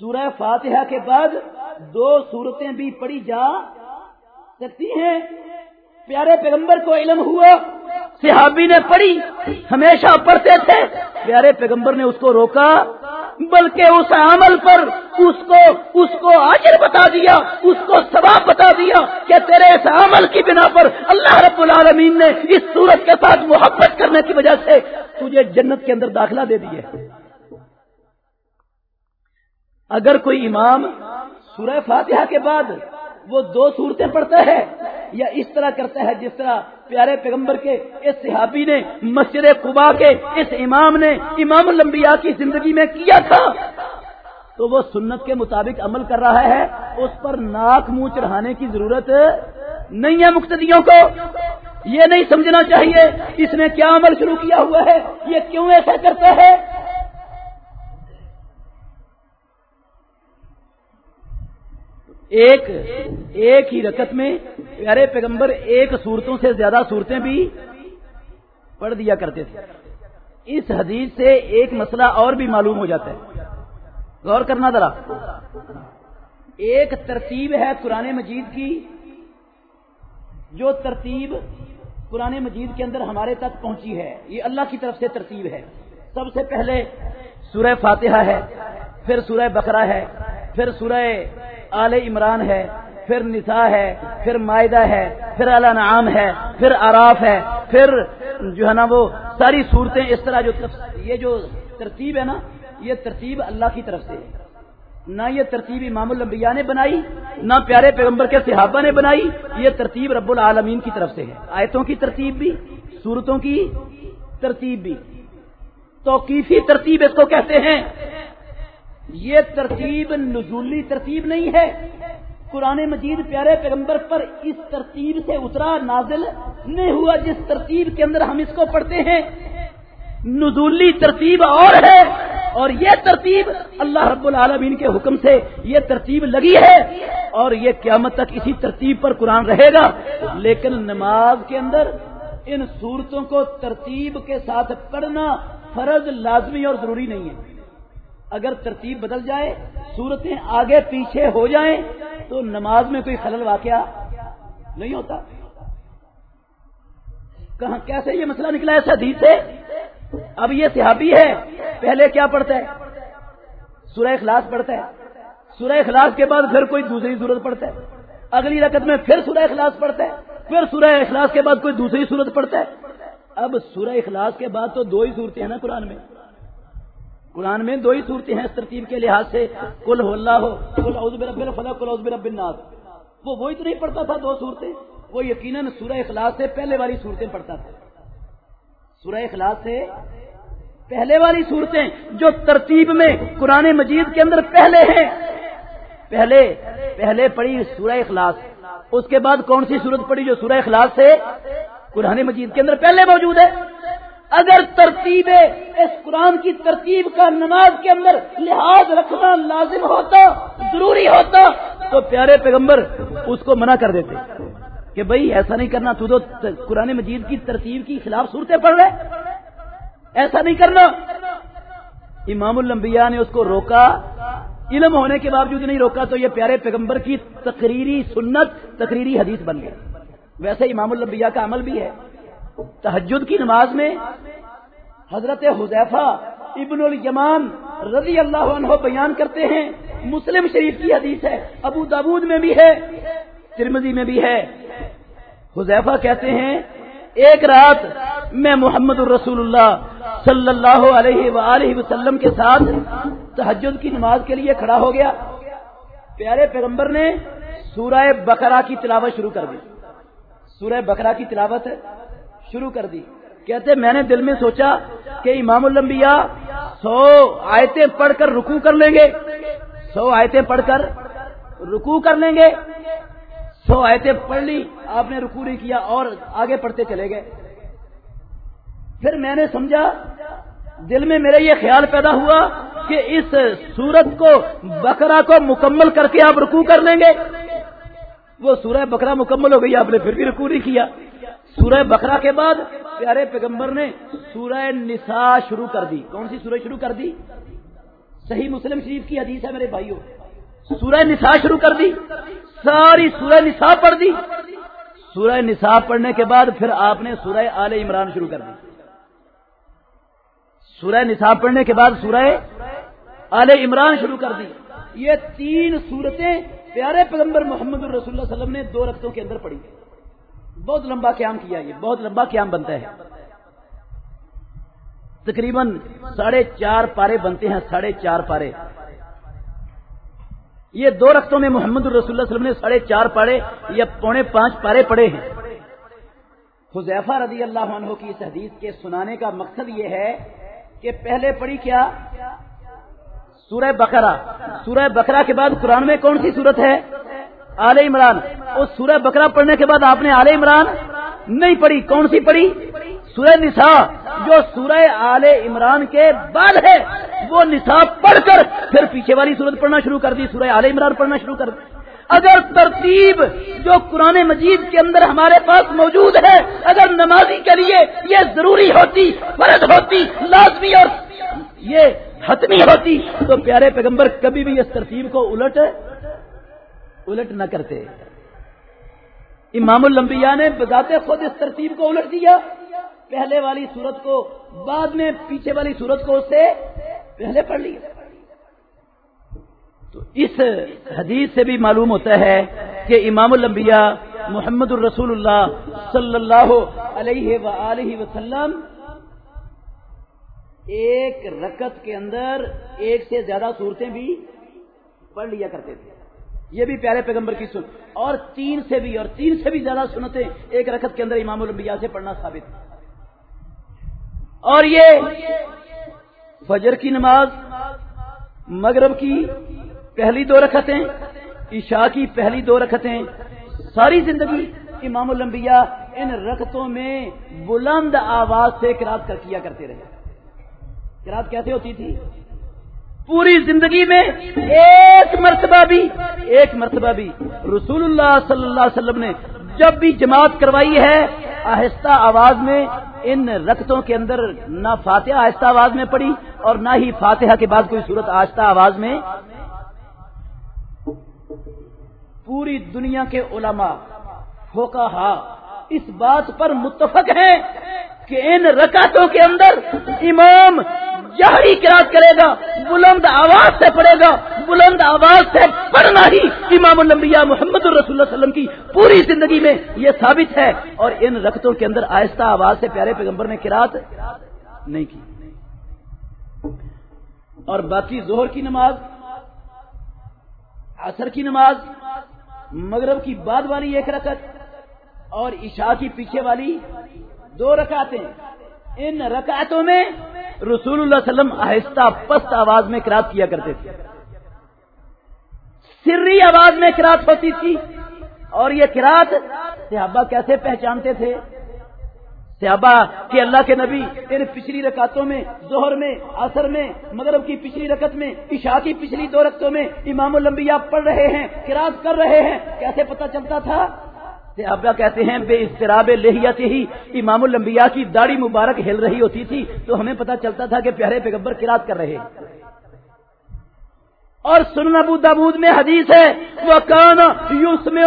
سورہ فاتحہ کے بعد دو صورتیں بھی پڑھی جا سکتی ہیں۔ پیارے پیغمبر کو علم ہوا، صحابی نے پڑھی، ہمیشہ پڑھتے تھے۔ پیارے پیغمبر نے اس کو روکا۔ بلکہ اس عمل پر اس کو اس کو آجر بتا دیا، اس کو ثواب بتا دیا کہ تیرے اس عمل کی بنا پر اللہ رب العالمین نے اس صورت کے ساتھ محبت کرنے کی وجہ سے تجھے جنت کے اندر داخلہ دے دیے۔ اگر کوئی امام سورہ فاتحہ کے بعد وہ دو صورتیں پڑھتا ہے یا اس طرح کرتا ہے جس طرح پیارے پیغمبر کے اس صحابی نے، مسجد قبا کے اس امام نے امام الانبیاء کی زندگی میں کیا تھا؟ تو وہ سنت کے مطابق عمل کر رہا ہے، اس پر ناک منہ چڑھانے کی ضرورت نہیں ہے مقتدیوں کو۔ یہ نہیں سمجھنا چاہیے، اس نے کیا عمل شروع کیا ہوا ہے؟ یہ کیوں ایسا کرتا ہے؟ ایک ایک ہی رکت میں پیارے پیغمبر ایک صورتوں سے زیادہ صورتیں بھی پڑھ دیا کرتے تھے۔ اس حدیث سے ایک مسئلہ اور بھی معلوم ہو جاتا ہے۔ غور کرنا ذرا۔ ایک ترتیب ہے قرآن مجید کی۔ جو ترتیب قرآن مجید کے اندر ہمارے تک پہنچی ہے، یہ اللہ کی طرف سے ترتیب ہے۔ سب سے پہلے سورہ فاتحہ ہے، پھر سورہ بقرہ ہے، پھر سورہ آل عمران ہے، پھر نساء ہے، پھر معدہ ہے، پھر نعام ہے، پھر آراف ہے، پھر جو ہے نا وہ ساری صورتیں اس طرح جو یہ جو ترتیب ہے نا، یہ ترتیب اللہ کی طرف سے نہ یہ ترتیب امام الانبیاء نے بنائی، نہ پیارے پیغمبر کے صحابہ نے بنائی، یہ ترتیب رب العالمین کی طرف سے ہے۔ آیتوں کی ترتیب بھی، صورتوں کی ترتیب بھی۔ توقیفی ترتیب اس کو کہتے ہیں۔ یہ ترتیب نزولی ترتیب نہیں ہے۔ قرآن مجید پیارے پیغمبر پر اس ترتیب سے اترا نازل نہیں ہوا جس ترتیب کے اندر ہم اس کو پڑھتے ہیں۔ نزولی ترتیب اور ہے اور یہ ترتیب اللہ رب العالمین کے حکم سے یہ ترتیب لگی ہے اور یہ قیامت تک اسی ترتیب پر قرآن رہے گا۔ لیکن نماز کے اندر ان صورتوں کو ترتیب کے ساتھ پڑھنا فرض لازمی اور ضروری نہیں ہے۔ اگر ترتیب بدل جائے، صورتیں آگے پیچھے ہو جائیں، تو نماز میں کوئی خلل واقعہ نہیں ہوتا۔ کہاں کیسے یہ مسئلہ نکلا؟ ہے حدیث سے۔ اب یہ صحابی ہے، پہلے کیا پڑھتا ہے؟ سورہ اخلاص پڑھتا ہے۔ سورہ اخلاص کے بعد پھر کوئی دوسری صورت پڑھتا ہے۔ اگلی رقط میں پھر سورہ اخلاص پڑھتا ہے۔ پھر سورہ اخلاص کے بعد کوئی دوسری صورت پڑھتا ہے۔ اب سورہ اخلاص کے بعد تو دو ہی صورتیں ہیں نا قرآن میں۔ قرآن میں دو ہی صورتیں ہیں ترتیب کے لحاظ سے کل ہو اللہ ہو کل عزب رب الفلا کل عزب رب الناس۔ وہ وہی تو نہیں پڑھتا تھا دو صورتیں، وہ یقیناً سورہ اخلاص سے پہلے والی صورتیں پڑھتا تھا۔ سورہ اخلاص سے پہلے والی صورتیں جو ترتیب میں قرآن مجید کے اندر پہلے ہیں۔ پہلے پہلے پڑھی سورہ اخلاص۔ اس کے بعد کون سی صورت پڑھی جو سورہ اخلاص سے قرآن مجید کے اندر پہلے موجود ہے؟ اگر ترتیب اس قرآن کی ترتیب کا نماز کے اندر لحاظ رکھنا لازم ہوتا، ضروری ہوتا، تو پیارے پیغمبر اس کو منع کر دیتے کہ بھائی ایسا نہیں کرنا، تو تو قرآن مجید کی ترتیب کی خلاف صورتیں پڑھ رہے، ایسا نہیں کرنا۔ امام الانبیاء نے اس کو روکا، علم ہونے کے باوجود نہیں روکا، تو یہ پیارے پیغمبر کی تقریری سنت، تقریری حدیث بن گئی ویسے امام الانبیاء کا عمل بھی ہے۔ تحجد کی نماز میں حضرت حذیفہ ابن الیمان رضی اللہ عنہ بیان کرتے ہیں۔ مسلم شریف کی حدیث ہے، ابو دابود میں بھی ہے ترمزی میں بھی ہے۔ حذیفہ کہتے ہیں، ایک رات میں محمد الرسول اللہ صلی اللہ علیہ وآلہ وسلم کے ساتھ تحجد کی نماز کے لیے کھڑا ہو گیا۔ پیارے پیغمبر نے سورہ بکرا کی تلاوت شروع کر دی۔ سورہ بکرا کی تلاوت شروع کر دی۔ کہتے میں نے دل میں سوچا کہ امام الانبیاء سو آیتیں پڑھ کر رکو کر لیں گے۔ سو آیتیں پڑھ کر رکو کر لیں گے۔ سو آیتیں پڑھ لی، آپ نے رکو نہیں کیا اور آگے پڑھتے چلے گئے۔ پھر میں نے سمجھا، دل میں میرا یہ خیال پیدا ہوا کہ اس سورت کو بکرا کو مکمل کر کے آپ رکو کر لیں گے۔ وہ سورہ بکرا مکمل ہو گئی، آپ نے پھر بھی رکو نہیں کیا۔ سورہ بکرا کے بعد پیارے پیغمبر نے سورہ نساء شروع کر دی۔ کون سی سورہ شروع کر دی؟ صحیح مسلم شریف کی حدیث ہے میرے بھائیوں سورہ نساء شروع کر دی۔ ساری سورہ نساء پڑھ دی۔ سورہ نساء پڑھنے کے بعد پھر آپ نے سورہ آل عمران شروع کر دی۔ سورہ نصاب پڑھنے کے بعد سورہ آل عمران شروع کر دی۔ یہ تین صورتیں پیارے پیغمبر محمد الرسول اللہ علیہ وسلم نے دو رقطوں کے اندر پڑھی۔ بہت لمبا قیام کیا یہ، بہت لمبا قیام بنتا ہے۔ تقریباً ساڑھے چار پارے بنتے ہیں، ساڑھے چار پارے۔ یہ دو رقطوں میں محمد الرسول اللہ علیہ وسلم نے ساڑھے چار پارے یا پونے پانچ پارے پڑے ہیں۔ حذیفہ رضی اللہ عنہ کی اس حدیث کے سنانے کا مقصد یہ ہے کہ پہلے پڑھی کیا؟ سورہ بکرا سورہ بکرا کے بعد قرآن میں کون سی صورت ہے؟ آل عمران. اس سورہ بکرا پڑھنے کے بعد آپ نے آل عمران نہیں پڑھی. کون سی پڑھی؟ سورہ نساء. جو سورہ آل عمران کے بعد ہے، وہ نصاب پڑھ کر پھر پیچھے والی صورت پڑھنا شروع کر دی، سورہ آل عمران پڑھنا شروع کر دی. اگر ترتیب جو قرآن مجید کے اندر ہمارے پاس موجود ہے، اگر نمازی کے لیے یہ ضروری ہوتی، فرض ہوتی، لازمی اور یہ حتمی ہوتی، تو پیارے پیغمبر کبھی بھی اس ترتیب کو الٹ الٹ نہ کرتے۔ امام الانبیاء نے بتاتے خود اس ترتیب کو الٹ دیا۔ پہلے والی صورت کو، بعد میں پیچھے والی صورت کو اس سے پہلے پڑھ لیا۔ تو اس حدیث سے بھی معلوم ہوتا ہے کہ امام الانبیاء محمد الرسول اللہ صلی اللہ علیہ وآلہ وسلم ایک رکت کے اندر ایک سے زیادہ صورتیں بھی پڑھ لیا کرتے تھے۔ یہ بھی پیارے پیغمبر کی سن اور تین سے بھی اور تین سے بھی زیادہ سنتے ایک رکت کے اندر امام الانبیاء سے پڑھنا ثابت اور یہ فجر کی نماز، مغرب کی پہلی دو رکھتیں عشاء کی پہلی دو رکھتیں ساری زندگی امام الانبیاء ان رکھتوں میں بلند آواز سے کرات کر کیا کرتے رہے۔ کرات کیسے ہوتی تھی پوری زندگی میں ایک مرتبہ بھی، ایک مرتبہ بھی رسول اللہ صلی اللہ علیہ وسلم نے جب بھی جماعت کروائی ہے، آہستہ آواز میں ان رقطوں کے اندر نہ فاتحہ آہستہ آواز میں پڑی اور نہ ہی فاتحہ کے بعد کوئی صورت آہستہ آواز میں۔ پوری دنیا کے علماء فوکا اس بات پر متفق ہیں کہ ان رکعتوں کے اندر امام جہری کراط کرے گا، بلند آواز سے پڑھے گا، بلند آواز سے پڑھنا ہی امام الانبیاء محمد الرسول اللہ علیہ وسلم کی پوری زندگی میں یہ ثابت ہے۔ اور ان رقطوں کے اندر آہستہ آواز سے پیارے پیغمبر نے کراط نہیں کی۔ اور باقی زہر کی نماز، عصر کی نماز، مغرب کی بعد والی ایک رکعت اور عشاء کی پیچھے والی دو رکعتیں۔ ان رکعتوں میں رسول اللہ علیہ وسلم آہستہ پست آواز میں کراط کیا کرتے تھے۔ سری آواز میں کراط ہوتی تھی۔ اور یہ کراط صحابہ کیسے پہچانتے تھے؟ صحابہ کہ اللہ کے نبی ان پچھلی رکعتوں میں زہر میں، عصر میں، مغرب کی پچھلی رکعت میں، عشاء کی پچھلی دو رقطوں میں امام الانبیاء پڑھ رہے ہیں کراط کر رہے ہیں۔ کیسے پتا چلتا تھا؟ صحابہ کہتے ہیں، بے استراب لہیا ہی امام الانبیاء کی داڑھی مبارک ہل رہی ہوتی تھی تو ہمیں پتا چلتا تھا کہ پیارے پیغمبر کراط کر رہے ہیں۔ اور سن ابو دابود میں حدیث ہے وہ کان یوس میں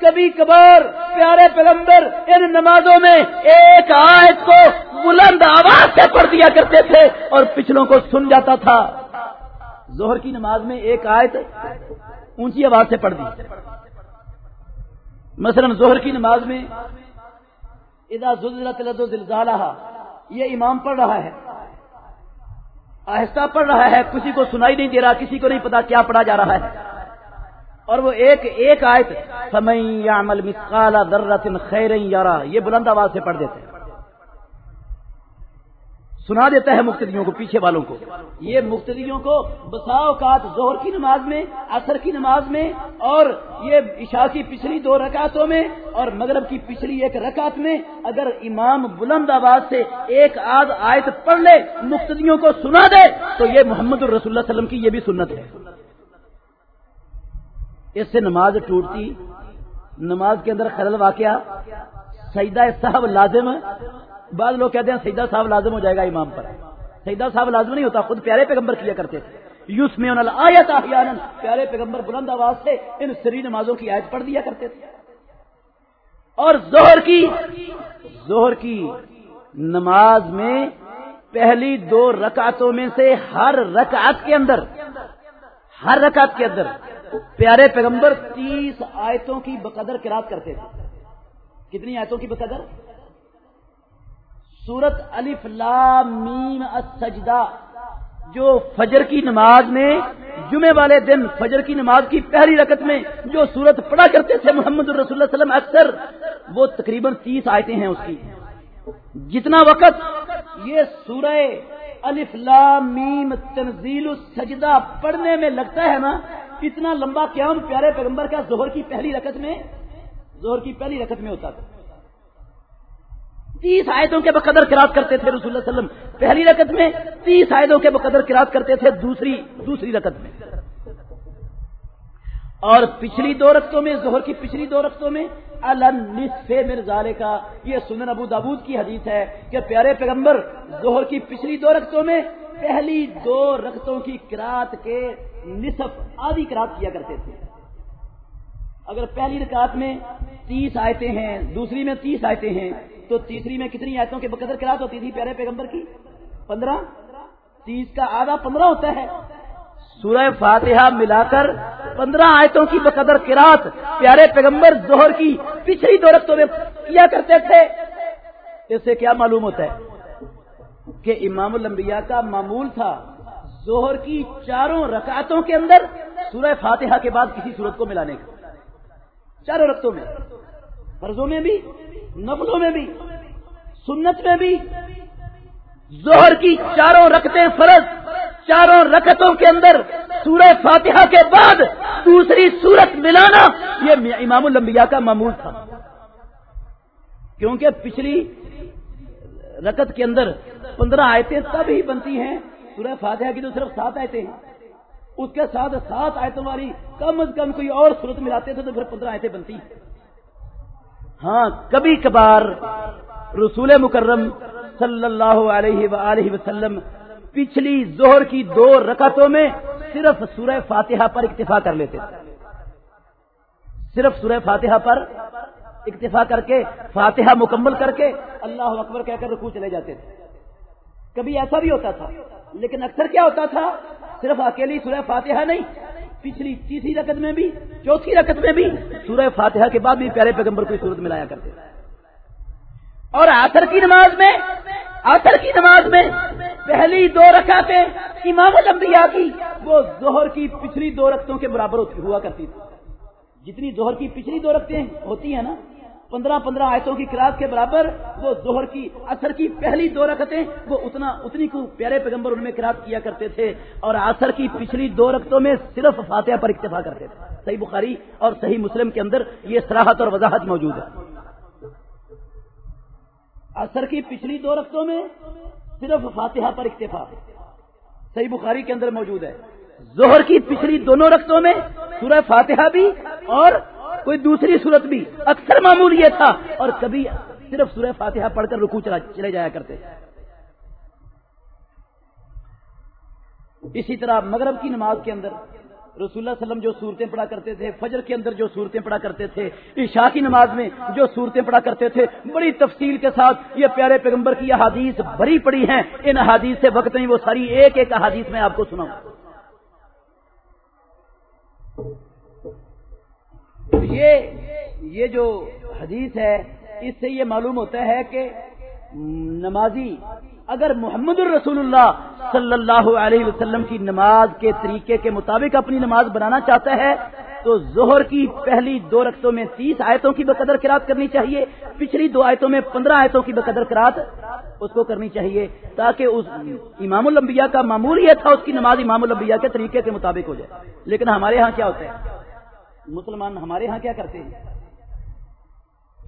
کبھی کبھار پیارے پیغمبر ان نمازوں میں ایک آیت کو بلند آواز سے پڑھ دیا کرتے تھے اور پچھلوں کو سن جاتا تھا۔ زہر کی نماز میں ایک آیت اونچی آواز سے پڑھ دی۔ مثلا زہر کی نماز میں ادا زلزالہ یہ امام پڑھ رہا ہے۔ آہستہ پڑھ رہا ہے، کسی کو سنائی نہیں دے رہا، کسی کو نہیں پتا کیا پڑھا جا رہا ہے۔ اور وہ ایک ایک آیت سمئی عمل مسقال درت خیر یارا یہ بلند آواز سے پڑھ دیتے ہیں۔ سنا دیتا ہے مقتدیوں کو، پیچھے والوں کو۔ یہ مقتدیوں کو بسا اوقات زہر کی نماز میں اثر کی نماز میں اور یہ عشاء کی پچھلی دو رکعتوں میں اور مغرب کی پچھلی ایک رکعت میں اگر امام بلند آواز سے ایک آدھ آیت پڑھ لے، مقتدیوں کو سنا دے، تو یہ محمد الرسول اللہ وسلم کی یہ بھی سنت ہے۔ اس سے نماز ٹوٹتی، نماز کے اندر خلل واقعہ سیدہ صاحب لازم بعض لوگ کہتے ہیں سیدہ صاحب لازم ہو جائے گا امام پر۔ سیدہ صاحب لازم نہیں ہوتا، خود پیارے پیغمبر کیا کرتے۔ تھے یوس میں پیارے پیغمبر بلند آواز سے ان سری نمازوں کی آیت پڑھ دیا کرتے۔ تھے اور زہر کی زہر کی نماز میں پہلی دو رکعتوں میں سے ہر رکعت کے اندر، ہر رکعت کے اندر پیارے پیغمبر تیس آیتوں کی بقدر کراط کرتے تھے۔ کتنی آیتوں کی بقدر؟ سورت الف میم السجدہ، جو فجر کی نماز میں، جمعے والے دن فجر کی نماز کی پہلی رکت میں جو سورت پڑھا کرتے تھے محمد الرسول اللہ وسلم اکثر، وہ تقریباً تیس آیتیں ہیں اس کی۔ جتنا وقت یہ سورہ الف لام میم تنزیل السجدہ پڑھنے میں لگتا ہے نا، اتنا لمبا قیام پیارے پیغمبر کا زہر کی پہلی رکت میں زہر کی پہلی رکت میں ہوتا تھا۔ تیس آیتوں کے بقدر کراط کرتے تھے رسول اللہ علیہ وسلم۔ پہلی رکت میں تیس آیتوں کے بقدر کراط کرتے تھے، دوسری دوسری رکت میں۔ اور پچھلی دو رقطوں میں زہر کی پچھلی دو رقطوں میں النصف مرزالے کا یہ سنن ابو دابود کی حدیث ہے کہ پیارے پیغمبر زہر کی پچھلی دو رقطوں میں پہلی دو رقطوں کی کراط کے نصف، آدھی کراط کیا کرتے تھے۔ اگر پہلی رکعت میں تیس آیتیں ہیں، دوسری میں تیس آیتیں ہیں تو تیسری میں کتنی آیتوں کے بقدر کراط ہوتی تھی پیارے پیغمبر کی؟ پندرہ؟ تیس کا آدھا پندرہ ہوتا ہے۔ سورہ فاتحہ ملا کر پندرہ آیتوں کی بقدر کراط پیارے پیغمبر زہر کی پچھلی دو میں کیا کرتے تھے؟ اس سے کیا معلوم ہوتا ہے کہ امام الانبیاء کا معمول تھا زہر کی چاروں رکعتوں کے اندر سورہ فاتحہ کے بعد کسی صورت کو ملانے کا۔ چاروں رقطوں میں۔ فرضوں میں بھی، نفلوں میں بھی، سنت میں بھی۔ زہر کی چاروں رکھتے فرض، چاروں رکتوں کے اندر سورہ فاتحہ کے بعد دوسری سورت ملانا، یہ امام الانبیاء کا معمول تھا۔ کیونکہ پچھلی رکت کے اندر پندرہ آیتیں تب ہی بنتی ہیں، سورہ فاتحہ کی تو صرف سات آیتیں ہیں۔ اس کے ساتھ سات آیتوں والی کم از کم کوئی اور صورت ملاتے تھے تو پھر پندرہ آیتیں بنتی ہیں۔ ہاں کبھی کبھار رسول مکرم صلی اللہ علیہ وآلہ وسلم پچھلی زہر کی دو رکعتوں میں صرف سورہ فاتحہ پر اکتفا کر لیتے تھے۔ صرف سورہ فاتحہ پر اکتفا کر کے، فاتحہ مکمل کر کے اللہ اکبر کہہ کر رکوع چلے جاتے تھے۔ کبھی ایسا بھی ہوتا تھا، لیکن اکثر کیا ہوتا تھا؟ صرف اکیلی سورہ فاتحہ نہیں پچھلی تیسری رقط میں بھی، چوتھی رقط میں بھی سورہ فاتحہ کے بعد بھی پیارے پیغمبر کو صورت ملایا کرتے اور آخر کی نماز میں آخر کی نماز میں پہلی دو رکعتیں امام الانبیاء کی، وہ زہر کی پچھلی دو رکتوں کے برابر ہوا کرتی تھی جتنی زہر کی پچھلی دو رقطیں ہوتی ہیں نا پندرہ پندرہ آیتوں کی کلاس کے برابر وہ زہر کی اثر کی پہلی دو رکھتے وہ اتنا اتنی کو پیارے پیغمبر ان میں کلاس کیا کرتے تھے اور اثر کی پچھلی دو رقطوں میں صرف فاتحہ پر اکتفا کرتے تھے۔ صحیح بخاری اور صحیح مسلم کے اندر یہ سراہت اور وضاحت موجود ہے۔ اثر کی پچھلی دو رقطوں میں صرف فاتحہ پر اکتفا۔ صحیح بخاری کے اندر موجود ہے۔ زہر کی پچھلی دونوں رقطوں میں سورہ فاتحہ بھی اور کوئی دوسری صورت بھی اکثر معمول یہ تھا اور کبھی صرف سورہ فاتحہ پڑھ کر رکو چلے جایا کرتے۔ اسی طرح مغرب کی نماز کے اندر رسول اللہ وسلم جو صورتیں پڑھا کرتے تھے، فجر کے اندر جو صورتیں پڑھا کرتے تھے، عشاء کی نماز میں جو صورتیں پڑھا کرتے تھے، بڑی تفصیل کے ساتھ یہ پیارے پیغمبر کی احادیث بھری پڑی ہیں۔ ان احادیث سے وقت نہیں، وہ ساری ایک ایک احادیث میں آپ کو سناؤں۔ یہ یہ جو حدیث ہے، اس سے یہ معلوم ہوتا ہے کہ نمازی، اگر محمد الرسول اللہ صلی اللہ علیہ وسلم کی نماز کے طریقے کے مطابق اپنی نماز بنانا چاہتا ہے، تو زہر کی پہلی دو رقطوں میں تیس آیتوں کی بقدر کراط کرنی چاہیے، پچھلی دو آیتوں میں پندرہ آیتوں کی بقدر کراط اس کو کرنی چاہیے تاکہ اس امام الانبیاء کا معمول یہ تھا، اس کی نماز امام الانبیاء کے طریقے کے مطابق ہو جائے۔ لیکن ہمارے ہاں کیا ہوتا ہے؟ مسلمان ہمارے ہاں کیا کرتے ہیں؟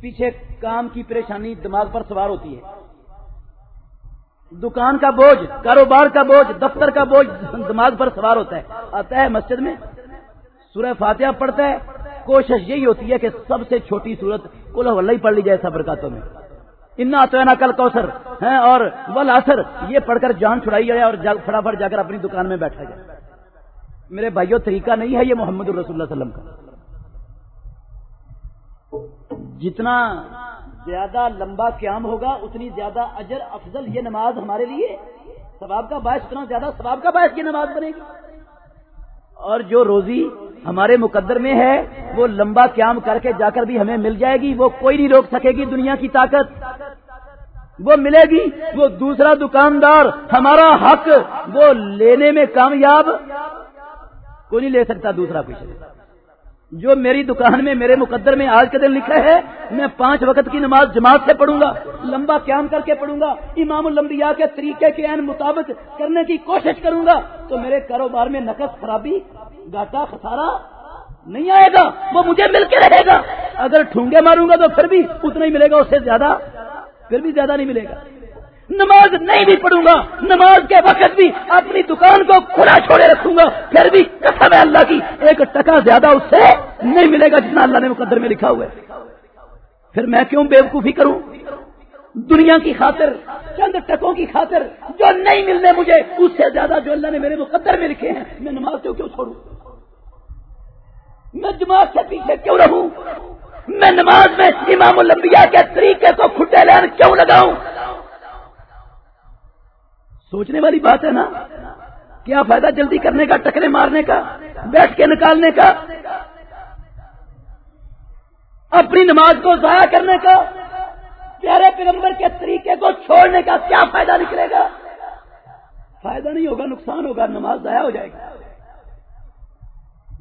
پیچھے کام کی پریشانی دماغ پر سوار ہوتی ہے۔ دکان کا بوجھ، کاروبار کا بوجھ، دفتر کا بوجھ دماغ پر سوار ہوتا ہے۔ آتا ہے مسجد میں، سورہ فاتحہ پڑھتا ہے۔ کوشش یہی ہوتی ہے کہ سب سے چھوٹی صورت کل ہی پڑھ لی جائے سب برکاتوں میں۔ انا تو کل کوسر ہے ہاں، اور ول اثر یہ پڑھ کر جان چھڑائی جائے اور فٹافٹ جا کر اپنی دکان میں بیٹھا جائے۔ میرے بھائیوں طریقہ نہیں ہے یہ محمد الرسول اللہ وسلم کا۔ جتنا زیادہ لمبا قیام ہوگا، اتنی زیادہ اجر افضل یہ نماز ہمارے لیے ثواب کا باعث، اتنا زیادہ ثواب کا باعث یہ نماز بنے گی۔ اور جو روزی ہمارے مقدر میں ہے، وہ لمبا قیام کر کے جا کر بھی ہمیں مل جائے گی، وہ کوئی نہیں روک سکے گی دنیا کی طاقت۔ وہ ملے گی، وہ دوسرا دکاندار، ہمارا حق، وہ لینے میں کامیاب۔ کوئی نہیں لے سکتا دوسرا کچھ جو میری دکان میں، میرے مقدر میں آج کے دن لکھا ہے، میں پانچ وقت کی نماز جماعت سے پڑھوں گا، لمبا قیام کر کے پڑھوں گا، امام الانبیاء کے طریقے کے عین مطابق کرنے کی کوشش کروں گا، تو میرے کاروبار میں نقص، خرابی، گاٹا خسارا نہیں آئے گا، وہ مجھے مل کے رہے گا۔ اگر ٹھونگے ماروں گا تو پھر بھی اتنا ہی ملے گا، اس سے زیادہ پھر بھی زیادہ نہیں ملے گا۔ نماز نہیں بھی پڑھوں گا، نماز کے وقت بھی اپنی دکان کو کھلا چھوڑے رکھوں گا، پھر بھی قسم ہے اللہ کی، ایک ٹکا زیادہ اس سے نہیں ملے گا جتنا اللہ نے مقدر میں لکھا ہوا ہے۔ پھر میں کیوں بے وقوفی کروں؟ دنیا کی خاطر، چند ٹکوں کی خاطر جو نہیں ملنے مجھے، اس سے زیادہ جو اللہ نے میرے مقدر میں لکھے ہیں، میں نماز کیوں چھوڑوں؟ میں جماعت سے پیچھے کیوں رہوں؟ میں نماز میں امام الانبیاء کے طریقے کو کھٹے لین کیوں لگاؤں؟ سوچنے والی بات ہے نا کیا فائدہ جلدی کرنے کا، ٹکرے مارنے کا، بیٹھ کے نکالنے کا؟ اپنی نماز کو ضائع کرنے کا، پیارے پیغمبر کے طریقے کو چھوڑنے کا کیا فائدہ نکلے گا؟ فائدہ نہیں ہوگا، نقصان ہوگا، نماز ضائع ہو جائے گی۔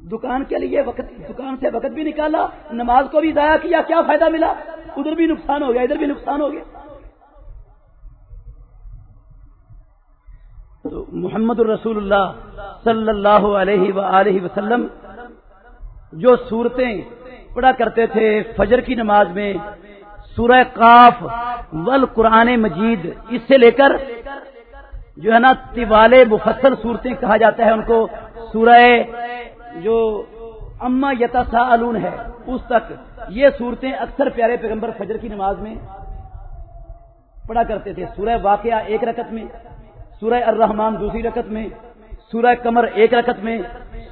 دکان کے لیے وقت، دکان سے وقت بھی نکالا، نماز کو بھی ضائع کیا کیا فائدہ ملا؟ ادھر بھی نقصان ہو گیا، ادھر بھی نقصان ہو گیا۔ تو محمد الرسول اللہ صلی اللہ علیہ و وسلم جو صورتیں پڑھا کرتے تھے فجر کی نماز میں، سورہ قاف ول قرآن مجید، اس سے لے کر جو ہے نا طوال مفصل صورتیں کہا جاتا ہے ان کو، سورہ جو اما یتا ہے، اس تک یہ صورتیں اکثر پیارے پیغمبر فجر کی نماز میں پڑھا کرتے تھے، سورہ واقعہ ایک رکت میں۔ سورہ الرحمان دوسری رکت میں، سورہ کمر ایک رکت میں،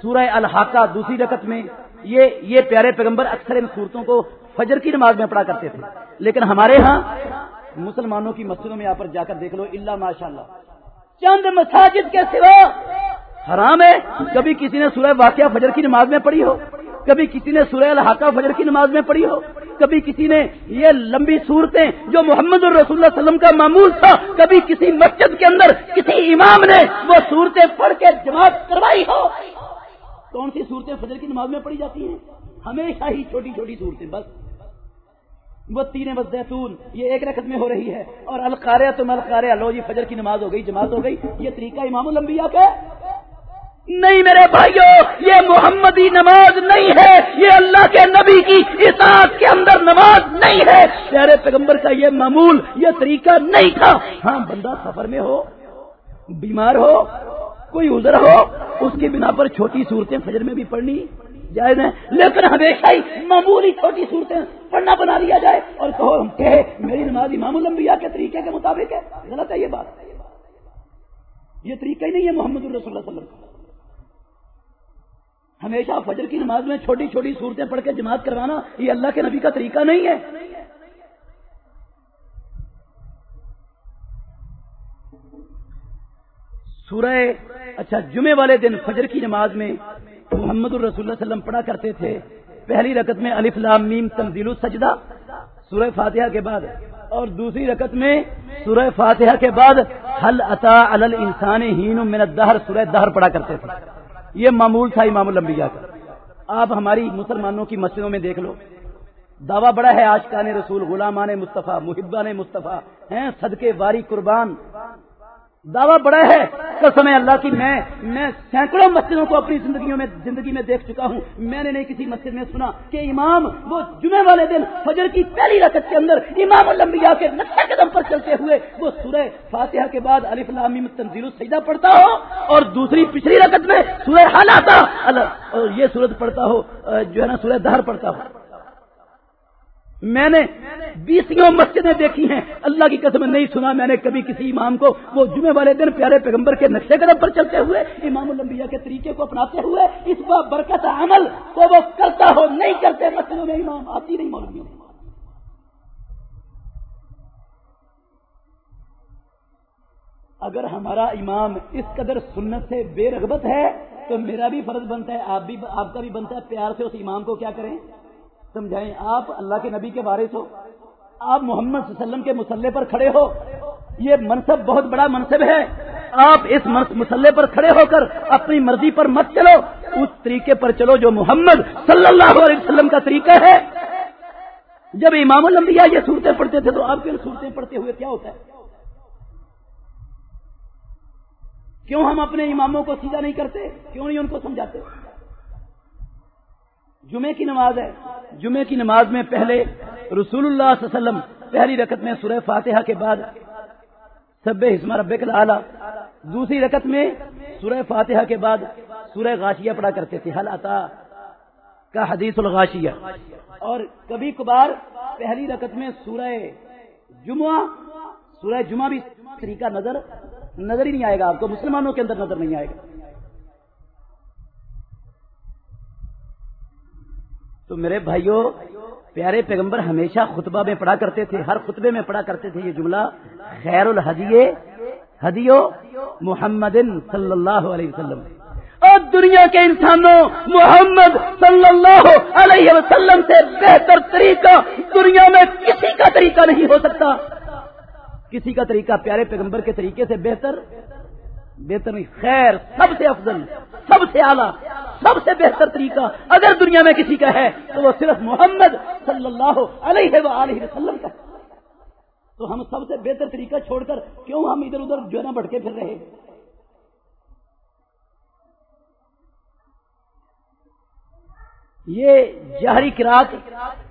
سورہ الحاقہ دوسری رکت میں، یہ یہ پیارے پیغمبر اکثر ان صورتوں کو فجر کی نماز میں پڑھا کرتے تھے۔ لیکن ہمارے ہاں مسلمانوں کی مسجدوں میں یہاں پر جا کر دیکھ لو اللہ ماشاء اللہ چند مساجد کے سوا حرام ہے۔ کبھی کسی نے سورہ واقعہ فجر کی نماز میں پڑھی ہو۔ کبھی کسی نے سورہ الحاقہ فجر کی نماز میں پڑھی ہو؟ کبھی کسی نے یہ لمبی صورتیں جو محمد الرسول اللہ علیہ وسلم کا معمول تھا، کبھی کسی مسجد کے اندر کسی امام نے وہ صورتیں پڑھ کے جماعت کروائی ہو؟ کون سی صورتیں فجر کی نماز میں پڑھی جاتی ہیں؟ ہمیشہ ہی چھوٹی چھوٹی صورتیں، بس۔ وہ تین بس زیتون، یہ ایک رقط میں ہو رہی ہے۔ اور القاریہ تو القاریہ لو جی فجر کی نماز ہو گئی، جماعت ہو گئی۔ یہ طریقہ امام الانبیاء کا نہیں میرے بھائیوں یہ محمدی نماز نہیں ہے، یہ اللہ کے نبی کی اطاعت کے اندر نماز نہیں ہے۔ پیارے پیغمبر کا یہ معمول، یہ طریقہ نہیں تھا۔ ہاں بندہ سفر میں ہو، بیمار ہو، کوئی ازر ہو، اس کی بنا پر چھوٹی صورتیں فجر میں بھی پڑھنی جائز ہیں۔ لیکن ہمیشہ ہی معمولی چھوٹی صورتیں پڑھنا بنا لیا جائے۔ اور کہو، ہم کہے، میری نماز امام الانبیاء کے طریقے کے مطابق ہے۔ غلط ہے یہ بات۔ یہ طریقہ ہی نہیں ہے محمد الرسول اللہ صلی اللہ علیہ وسلم ہمیشہ فجر کی نماز میں چھوٹی چھوٹی صورتیں پڑھ کے جماعت کروانا یہ اللہ کے نبی کا طریقہ نہیں ہے۔ سورہ اچھا جمعے والے دن فجر کی نماز میں محمد الرسول اللہ علیہ وسلم پڑھا کرتے تھے۔ پہلی رکت میں الف لام میم تنزیل السجدہ، سورہ فاتحہ کے بعد۔ اور دوسری رکت میں سورہ فاتحہ کے بعد حل عطا الانسان ہین من الدہر، سورہ دہر پڑھا کرتے تھے۔ یہ معمول تھا امام الانبیاء کا۔ آپ ہماری مسلمانوں کی مسجدوں میں دیکھ لو۔ دعویٰ بڑا ہے آشقان رسول غلامان مصطفیٰ محبان مصطفیٰ ہیں، صدقے واری قربان۔ دعویٰ بڑا ہے۔ قسم ہے اللہ کی، میں میں سینکڑوں مسجدوں کو اپنی زندگیوں میں، زندگی میں دیکھ چکا ہوں۔ میں نے نہیں کسی مسجد میں سنا کہ امام وہ جمعے والے دن فجر کی پہلی رقط کے اندر امام الانبیاء کے نقشہ قدم پر چلتے ہوئے وہ سورہ فاتحہ کے بعد علیف الامیم تنزیل السجدہ پڑھتا ہو اور دوسری پچھلی رقط میں سورہ حال آتا اور یہ سورت پڑھتا ہو، جو ہے نا سورہ دہر پڑھتا ہو۔ میں نے بیسوں مسجدیں دیکھی ہیں۔ اللہ کی قسم نہیں سنا میں نے کبھی کسی امام کو۔ وہ جمعے والے دن پیارے پیغمبر کے نقشے قدم پر چلتے ہوئے، امام الانبیاء کے طریقے کو اپناتے ہوئے، اس کا برکت عمل کو وہ کرتا ہو، نہیں کرتے، مسجدوں میں امام آتی نہیں مولوی اگر ہمارا امام اس قدر سنت سے بے رغبت ہے، تو میرا بھی فرض بنتا ہے، آپ بھی، آپ کا بھی بنتا ہے، پیار سے اس امام کو کیا کریں؟ سمجھائیں، آپ اللہ کے نبی کے وارث ہو۔ آپ محمد صلی اللہ علیہ وسلم کے مسلح پر کھڑے ہو، یہ منصب بہت بڑا منصب ہے۔ آپ اس مسلح پر کھڑے ہو کر اپنی مرضی پر مت چلو۔ اس طریقے پر چلو جو محمد صلی اللہ علیہ وسلم کا طریقہ ہے۔ جب امام الانبیاء یہ صورتیں پڑھتے تھے تو آپ کے صورتیں پڑھتے ہوئے کیا ہوتا ہے؟ کیوں ہم اپنے اماموں کو سیدھا نہیں کرتے؟ کیوں نہیں ان کو سمجھاتے؟ جمعے کی نماز ہے۔ جمعے کی نماز میں پہلے رسول اللہ صلی اللہ علیہ وسلم پہلی رکت میں سورہ فاتحہ کے بعد سب حسمہ رب اعلیٰ دوسری رکت میں سورہ فاتحہ کے بعد سورہ غاشیہ پڑھا کرتے تھے۔ حل عطا کا حدیث الغاشیہ۔ اور کبھی کبھار پہلی رکت میں سورہ جمعہ سورہ جمعہ بھی طریقہ نظر نظر ہی نہیں آئے گا۔ آپ کو مسلمانوں کے اندر نظر نہیں آئے گا۔ تو میرے بھائیوں پیارے پیغمبر ہمیشہ خطبہ میں پڑھا کرتے تھے، ہر خطبے میں پڑھا کرتے تھے یہ جملہ خیر الحدیے ہدیو محمد صلی اللہ علیہ وسلم۔ اور دنیا کے انسانوں، محمد صلی اللہ علیہ وسلم سے بہتر طریقہ دنیا میں کسی کا طریقہ نہیں ہو سکتا۔ کسی کا طریقہ پیارے پیغمبر کے طریقے سے بہتر بہتر نہیں۔ خیر، سب سے افضل، سب سے اعلیٰ، سب سے بہتر طریقہ اگر دنیا میں کسی کا ہے، تو وہ صرف محمد صلی اللہ علیہ وآلہ وسلم کا تو ہم سب سے بہتر طریقہ چھوڑ کر کیوں ہم ادھر ادھر جو ہے نا بھٹکے پھر رہے؟ یہ جہری کراط،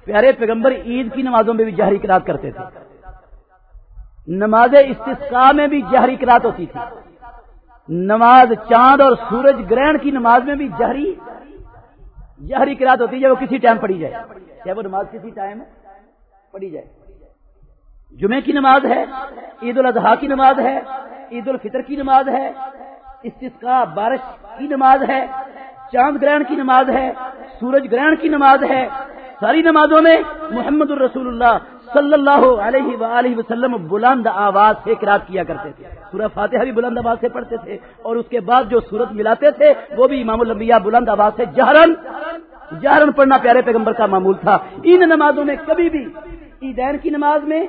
پیارے پیغمبر، عید کی نمازوں میں بھی جہری کراط کرتے تھے۔ نماز استسقاء میں بھی جہری کراط ہوتی تھی۔ نماز چاند اور سورج گرہن کی نماز میں بھی جہری جہری کرات ہوتی ہے وہ کسی ٹائم پڑھی جائے۔ چاہے وہ نماز کسی ٹائم پڑھی جائے۔ جمعے کی نماز ہے عید الاضحیٰ کی نماز ہے عید الفطر کی نماز ہے، استسقاء، بارش کی نماز ہے، چاند گرہن کی نماز ہے، سورج گرہن کی نماز ہے۔ ساری نمازوں میں محمد الرسول اللہ صلی اللہ علیہ وآلہ وسلم بلند آواز سے کرات کیا کرتے تھے۔ سورہ فاتحہ بھی بلند آواز سے پڑھتے تھے اور اس کے بعد جو سورت ملاتے تھے وہ بھی امام الانبیاء بلند آواز سے جہرن جہرن پڑھنا پیارے پیغمبر کا معمول تھا۔ ان نمازوں میں کبھی بھی عیدین کی نماز میں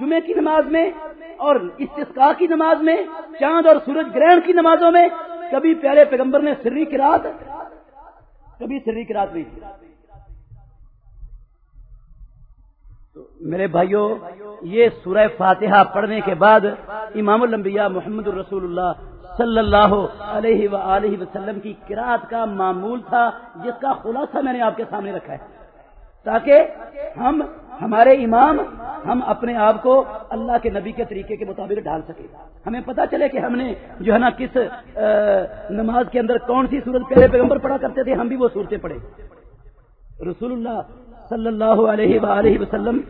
جمعے کی نماز میں اور استسقاء کی نماز میں، چاند اور سورج گرہن کی نمازوں میں کبھی پیارے پیغمبر نے سری کی رات، کبھی سری کی رات نہیں۔ میرے بھائیوں یہ سورہ فاتحہ پڑھنے کے بعد امام الانبیاء محمد الرسول اللہ صلی اللہ علیہ وآلہ وسلم کی کراط کا معمول تھا، جس کا خلاصہ میں نے آپ کے سامنے رکھا ہے۔ تاکہ ہم، ہمارے امام، ہم اپنے آپ کو اللہ کے نبی کے طریقے کے مطابق ڈال سکے ہمیں پتا چلے کہ ہم نے جو ہے نا کس نماز کے اندر کون سی صورت پہلے پیغمبر پڑھا کرتے تھے، ہم بھی وہ صورتیں پڑھے رسول اللہ صلی اللہ علیہ وآلہ وسلم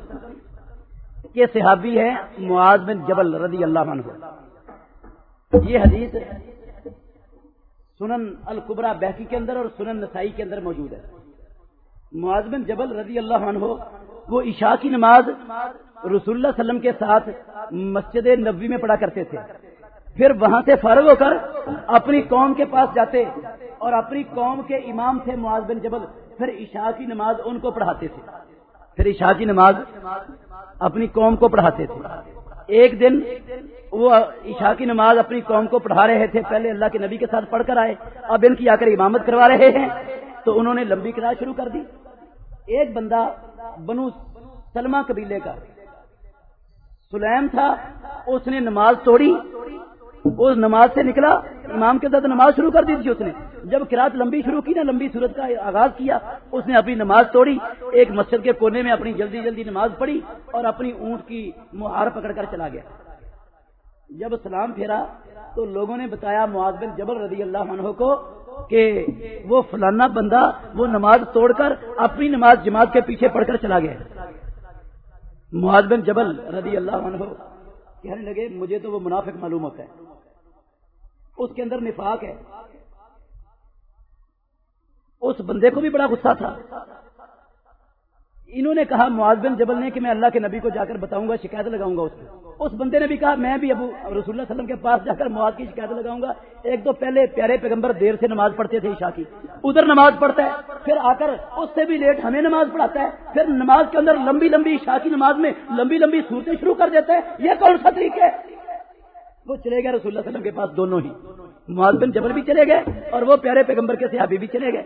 کے صحابی ہے معاذ بن جبل رضی اللہ عنہ۔ یہ حدیث سنن القبرا بحقی کے اندر اور سنن نسائی کے اندر موجود ہے۔ معاذ بن جبل رضی اللہ عنہ، وہ عشاء کی نماز رسول اللہ وسلم کے ساتھ مسجد نبوی میں پڑھا کرتے تھے۔ پھر وہاں سے فارغ ہو کر اپنی قوم کے پاس جاتے اور اپنی قوم کے امام تھے معاذ بن جبل۔ پھر عشاء کی نماز ان کو پڑھاتے تھے۔ پھر عشاء کی نماز اپنی قوم کو پڑھاتے تھے۔ ایک دن وہ عشاء کی نماز اپنی قوم کو پڑھا رہے تھے۔ پہلے اللہ کے نبی کے ساتھ پڑھ کر آئے۔ اب ان کی آ کر امامت کروا رہے ہیں۔ تو انہوں نے لمبی کرا شروع کر دی۔ ایک بندہ بنو سلما قبیلے کا، سلیم تھا، اس نے نماز توڑی۔ اس نماز سے نکلا، امام کے ساتھ نماز شروع کر دی تھی اس نے۔ جب کراط لمبی شروع کی نا، لمبی صورت کا آغاز کیا، اس نے اپنی نماز توڑی، ایک مسجد کے کونے میں اپنی جلدی جلدی نماز پڑھی اور اپنی اونٹ کی مہار پکڑ کر چلا گیا۔ جب سلام پھیرا تو لوگوں نے بتایا، معاذ بن جبل رضی اللہ عنہ کو کہ وہ فلانا بندہ وہ نماز توڑ کر اپنی نماز جماعت کے پیچھے پڑھ کر چلا گیا۔ معاذ بن جبل رضی اللہ عنہ کہنے لگے، مجھے تو وہ منافق معلوم ہوتا ہے۔ اس کے اندر نفاق ہے۔ اس بندے کو بھی بڑا غصہ تھا۔ انہوں نے کہا، معاذ بن جبل نے کہ میں اللہ کے نبی کو جا کر بتاؤں گا، شکایت لگاؤں گا اس اس بندے نے بھی کہا، میں بھی ابو رسول اللہ علیہ وسلم کے پاس جا کر معاذ کی شکایت لگاؤں گا۔ ایک تو پہلے پیارے پیغمبر دیر سے نماز پڑھتے تھے عشاء کی۔ ادھر نماز پڑھتا ہے، پھر آ کر اس سے بھی لیٹ ہمیں نماز پڑھاتا ہے۔ پھر نماز کے اندر لمبی لمبی عشاء کی نماز میں لمبی لمبی صورتیں شروع کر دیتے ہیں یہ کون سا طریقہ ہے؟ وہ چلے گئے رسول اللہ علیہ وسلم کے پاس دونوں ہی۔ معاذ بن جبل بھی چلے گئے اور وہ پیارے پیغمبر کے صحابی بھی چلے گئے۔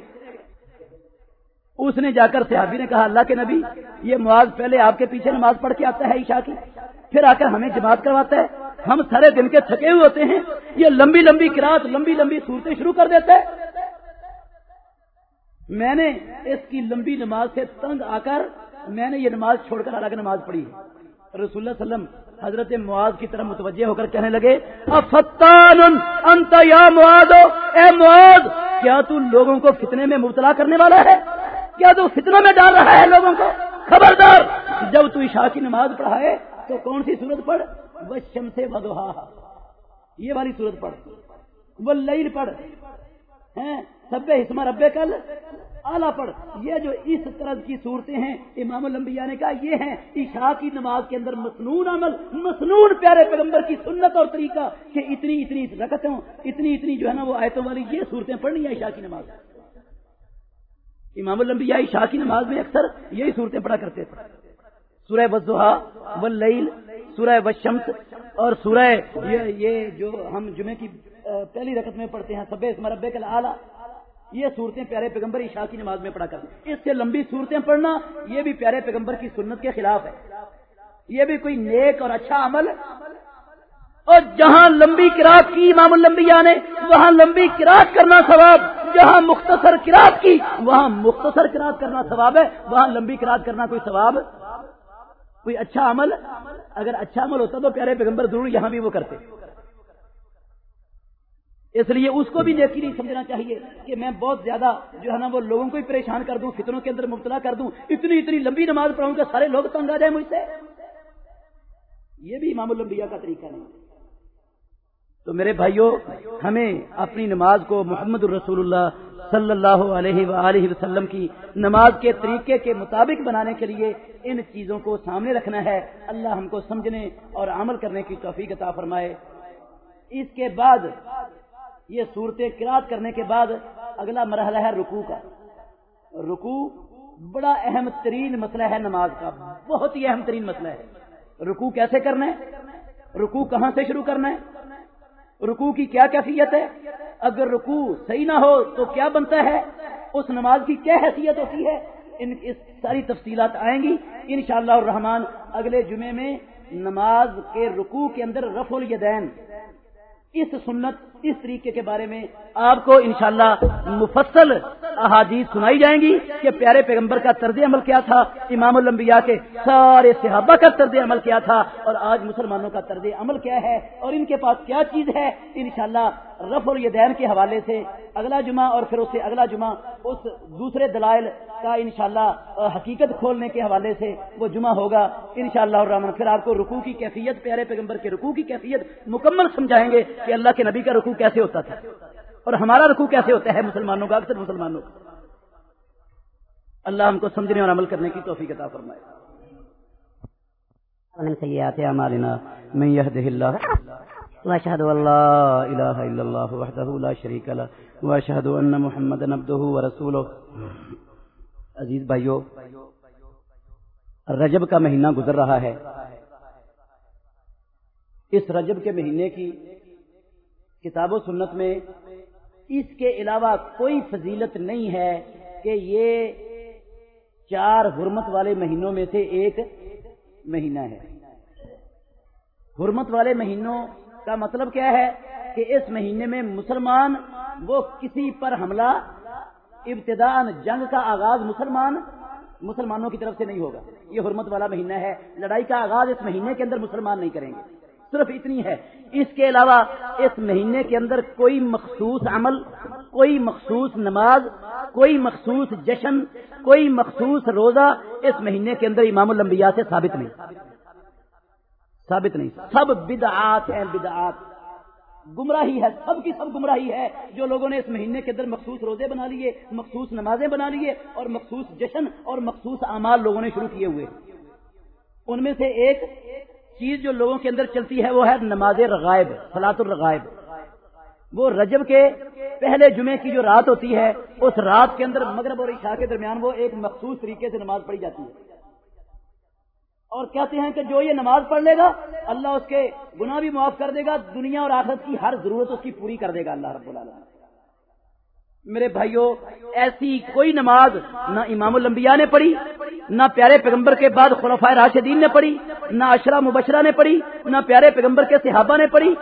اس نے جا کر صحابی نے کہا، اللہ کے نبی، یہ معاذ پہلے آپ کے پیچھے نماز پڑھ کے آتا ہے عشاء کی، پھر آ کر ہمیں جماعت کرواتا ہے۔ ہم سارے دن کے تھکے ہوئے ہوتے ہیں، یہ لمبی لمبی کراط لمبی لمبی صورتیں شروع کر دیتا ہے۔ میں نے اس کی لمبی نماز سے تنگ آ کر میں نے یہ نماز چھوڑ کر الگ نماز پڑھی۔ رسول اللہ وسلم حضرت معاذ کی طرف متوجہ ہو کر کہنے لگے افتان انت یا معاذ؟ اے معاذ، کیا تو لوگوں کو فتنے میں مبتلا کرنے والا ہے؟ کیا تو فتنوں میں ڈال رہا ہے لوگوں کو؟ خبردار، جب تو عشاء کی نماز پڑھائے تو کون سی صورت پڑھ؟ وہ شم سے بدوہا یہ والی صورت پڑھ۔ وہ لئی پڑھ سب حسما ربے کل۔ اعلیٰ پڑھ۔ یہ جو اس طرح کی صورتیں ہیں، امام الانبیاء نے کہا یہ ہیں، عشاء کی نماز کے اندر مصنون عمل، مصنون پیارے پیغمبر کی سنت اور طریقہ کہ اتنی اتنی رکتوں، اتنی اتنی جو ہے نا وہ آیتوں والی یہ صورتیں پڑھنی ہیں عشاء کی نماز۔ امام الانبیاء عشاء کی نماز میں اکثر یہی صورتیں پڑھا کرتے تھے۔ سورہ وضحا واللیل، سورہ وشمس اور سورہ یہ جو ہم جمعے کی پہلی رقط میں پڑھتے ہیں سب مربے کل اعلیٰ یہ صورتیں پیارے پیغمبر عشاء کی نماز میں پڑھا کرتے اس سے لمبی صورتیں پڑھنا یہ بھی پیارے پیغمبر کی سنت کے خلاف ہے۔ یہ بھی کوئی نیک اور اچھا عمل۔ اور جہاں لمبی کراط کی امام الانبیاء نے، وہاں لمبی کراط کرنا ثواب۔ جہاں مختصر کراط کی، وہاں مختصر کراط کرنا ثواب ہے۔ وہاں لمبی کراط کرنا کوئی ثواب، کوئی اچھا عمل۔ اگر اچھا عمل ہوتا تو پیارے پیغمبر ضرور یہاں بھی وہ کرتے۔ اس لیے اس کو بھی نیکی نہیں سمجھنا چاہیے کہ میں بہت زیادہ جو ہے نا وہ لوگوں کو ہی پریشان کر دوں فطروں کے اندر مبتلا کر دوں۔ اتنی اتنی لمبی نماز پڑھاؤں کہ سارے لوگ تنگ آ جائیں مجھ سے۔ یہ بھی امام الانبیاء کا طریقہ نہیں۔ تو میرے بھائیوں ہمیں اپنی نماز کو محمد الرسول اللہ صلی اللہ علیہ وآلہ وسلم کی نماز کے طریقے کے مطابق بنانے کے لیے ان چیزوں کو سامنے رکھنا ہے۔ اللہ ہم کو سمجھنے اور عمل کرنے کی توفیق عطا فرمائے۔ اس کے بعد یہ صورتیں کراط کرنے کے بعد اگلا مرحلہ ہے رکوع کا۔ رکوع بڑا اہم ترین مسئلہ ہے نماز کا، بہت ہی اہم ترین مسئلہ ہے۔ رکوع کیسے کرنا ہے؟ رکوع کہاں سے شروع کرنا ہے؟ رکوع کی کیا کیفیت ہے؟ اگر رکوع صحیح نہ ہو تو کیا بنتا ہے؟ اس نماز کی کیا حیثیت ہوتی ہے؟ ان اس ساری تفصیلات آئیں گی۔ انشاءاللہ الرحمن، اگلے جمعے میں نماز کے رکوع کے اندر رف الیدین۔ اس سنت اس طریقے کے بارے میں آپ کو انشاءاللہ مفصل احادیث سنائی جائیں گی کہ پیارے پیغمبر کا طرز عمل کیا تھا، امام الانبیاء کے سارے صحابہ کا طرز عمل کیا تھا، اور آج مسلمانوں کا طرز عمل کیا ہے، اور ان کے پاس کیا چیز ہے؟ انشاءاللہ رف اور یدین کے حوالے سے اگلا جمعہ اور پھر اس سے اگلا جمعہ اس دوسرے دلائل کا انشاءاللہ حقیقت کھولنے کے حوالے سے وہ جمعہ ہوگا۔ انشاءاللہ شاء اللہ پھر آپ کو رکوع کی کیفیت، پیارے پیغمبر کے رکوع کی کیفیت مکمل سمجھائیں گے کہ اللہ کے نبی کا رکوع رکوع کیسے ہوتا تھا؟ اور ہمارا رکوع کیسے ہوتا ہے مسلمانوں کا، اکثر مسلمانوں کا؟ اللہ ہم کو سمجھنے اور عمل کرنے کی توفیق عطا فرمائے۔ من سیئات اعمالنا، من يهده الله واشهد ان لا اله الا الله وحده لا شريك له، واشهد ان محمدا عبده ورسوله۔ عزیز بھائیو، رجب کا مہینہ گزر رہا ہے۔ اس رجب کے مہینے کی کتاب و سنت میں اس کے علاوہ کوئی فضیلت نہیں ہے کہ یہ چار حرمت والے مہینوں میں سے ایک مہینہ ہے۔ حرمت والے مہینوں کا مطلب کیا ہے کہ اس مہینے میں مسلمان وہ کسی پر حملہ ابتدان جنگ کا آغاز مسلمان مسلمانوں کی طرف سے نہیں ہوگا۔ یہ حرمت والا مہینہ ہے، لڑائی کا آغاز اس مہینے کے اندر مسلمان نہیں کریں گے۔ صرف اتنی ہے۔ اس کے علاوہ اس مہینے کے اندر کوئی مخصوص عمل، کوئی مخصوص نماز، کوئی مخصوص جشن، کوئی مخصوص روزہ اس مہینے کے اندر امام الانبیاء سے ثابت نہیں۔ ثابت نہیں۔ سب بدعات ہیں، بدعات۔ گمراہی ہے۔ سب کی سب گمراہی ہے۔ جو لوگوں نے اس مہینے کے اندر مخصوص روزے بنا لیے، مخصوص نمازیں بنا لیے اور مخصوص جشن اور مخصوص اعمال لوگوں نے شروع کیے ہوئے۔ ان میں سے ایک چیز جو لوگوں کے اندر چلتی ہے وہ ہے نماز رغائب فلاط الرغائب وہ رجب کے پہلے جمعے کی جو رات ہوتی ہے، اس رات کے اندر مغرب اور عشاء کے درمیان وہ ایک مخصوص طریقے سے نماز پڑھی جاتی ہے۔ اور کہتے ہیں کہ جو یہ نماز پڑھ لے گا، اللہ اس کے گناہ بھی معاف کر دے گا، دنیا اور آخرت کی ہر ضرورت اس کی پوری کر دے گا، اللہ رب العالمین۔ میرے بھائیوں ایسی کوئی نماز نہ امام الانبیاء نے پڑھی، نہ پیارے پیغمبر کے بعد خلفۂ راشدین نے پڑھی، نہ اشرا مبشرہ نے پڑھی، نہ پیارے پیغمبر کے صحابہ نے پڑھی۔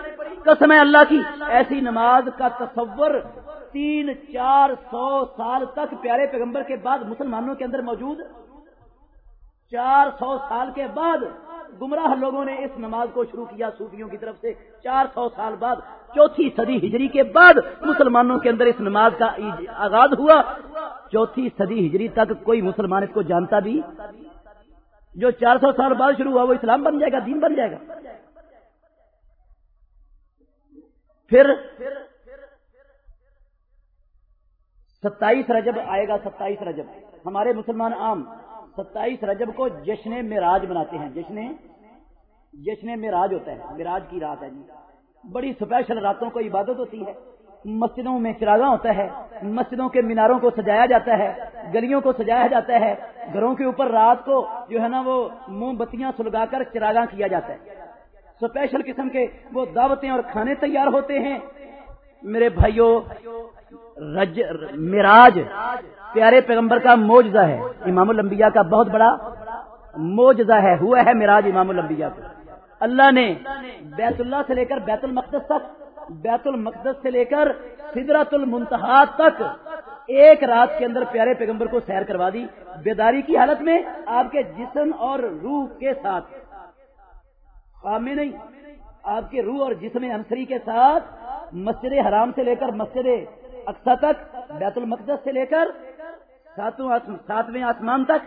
قسم ہے اللہ کی، ایسی نماز کا تصور تین، چار سو سال تک پیارے پیغمبر کے بعد مسلمانوں کے اندر موجود، چار سو سال کے بعد گمراہ لوگوں نے اس نماز کو شروع کیا صوفیوں کی طرف سے چار سو سال بعد، چوتھی صدی ہجری کے بعد مسلمانوں کے اندر اس نماز کا آغاز ہوا۔ چوتھی صدی ہجری تک کوئی مسلمان اس کو جانتا بھی؟ جو چار سو سال بعد شروع ہوا، وہ اسلام بن جائے گا، دین بن جائے گا۔ پھر ستائیس رجب آئے گا، ستائیس رجب۔ ہمارے مسلمان عام ستائیس رجب کو جشن میراج مناتے ہیں۔ جشن جشن میراج ہوتا ہے۔ میراج کی رات ہے جی۔ بڑی اسپیشل راتوں کو عبادت ہوتی ہے۔ مسجدوں میں چراغا ہوتا ہے۔ مسجدوں کے میناروں کو سجایا جاتا ہے۔ گلیوں کو سجایا جاتا ہے۔ گھروں کے اوپر رات کو جو ہے نا وہ موم بتیاں سلگا کر چراغاں کیا جاتا ہے۔ اسپیشل قسم کے وہ دعوتیں اور کھانے تیار ہوتے ہیں۔ میرے بھائیوں رج میراج پیارے پیغمبر کا موجزہ ہے، امام الانبیاء کا بہت بڑا موجزہ ہے، ہوا ہے میراج امام الانبیاء کو اللہ نے بیت اللہ سے لے کر بیت المقدس تک، بیت المقدس سے لے کر سدرت المنتہا تک ایک رات کے اندر پیارے پیغمبر کو سیر کروا دی۔ بیداری کی حالت میں آپ کے جسم اور روح کے ساتھ۔ خواب میں نہیں، آپ کے روح اور جسم انسری کے ساتھ مسجد حرام سے لے کر مسجد اقسا تک، بیت المقدس سے لے کر ساتویں آسمان تک،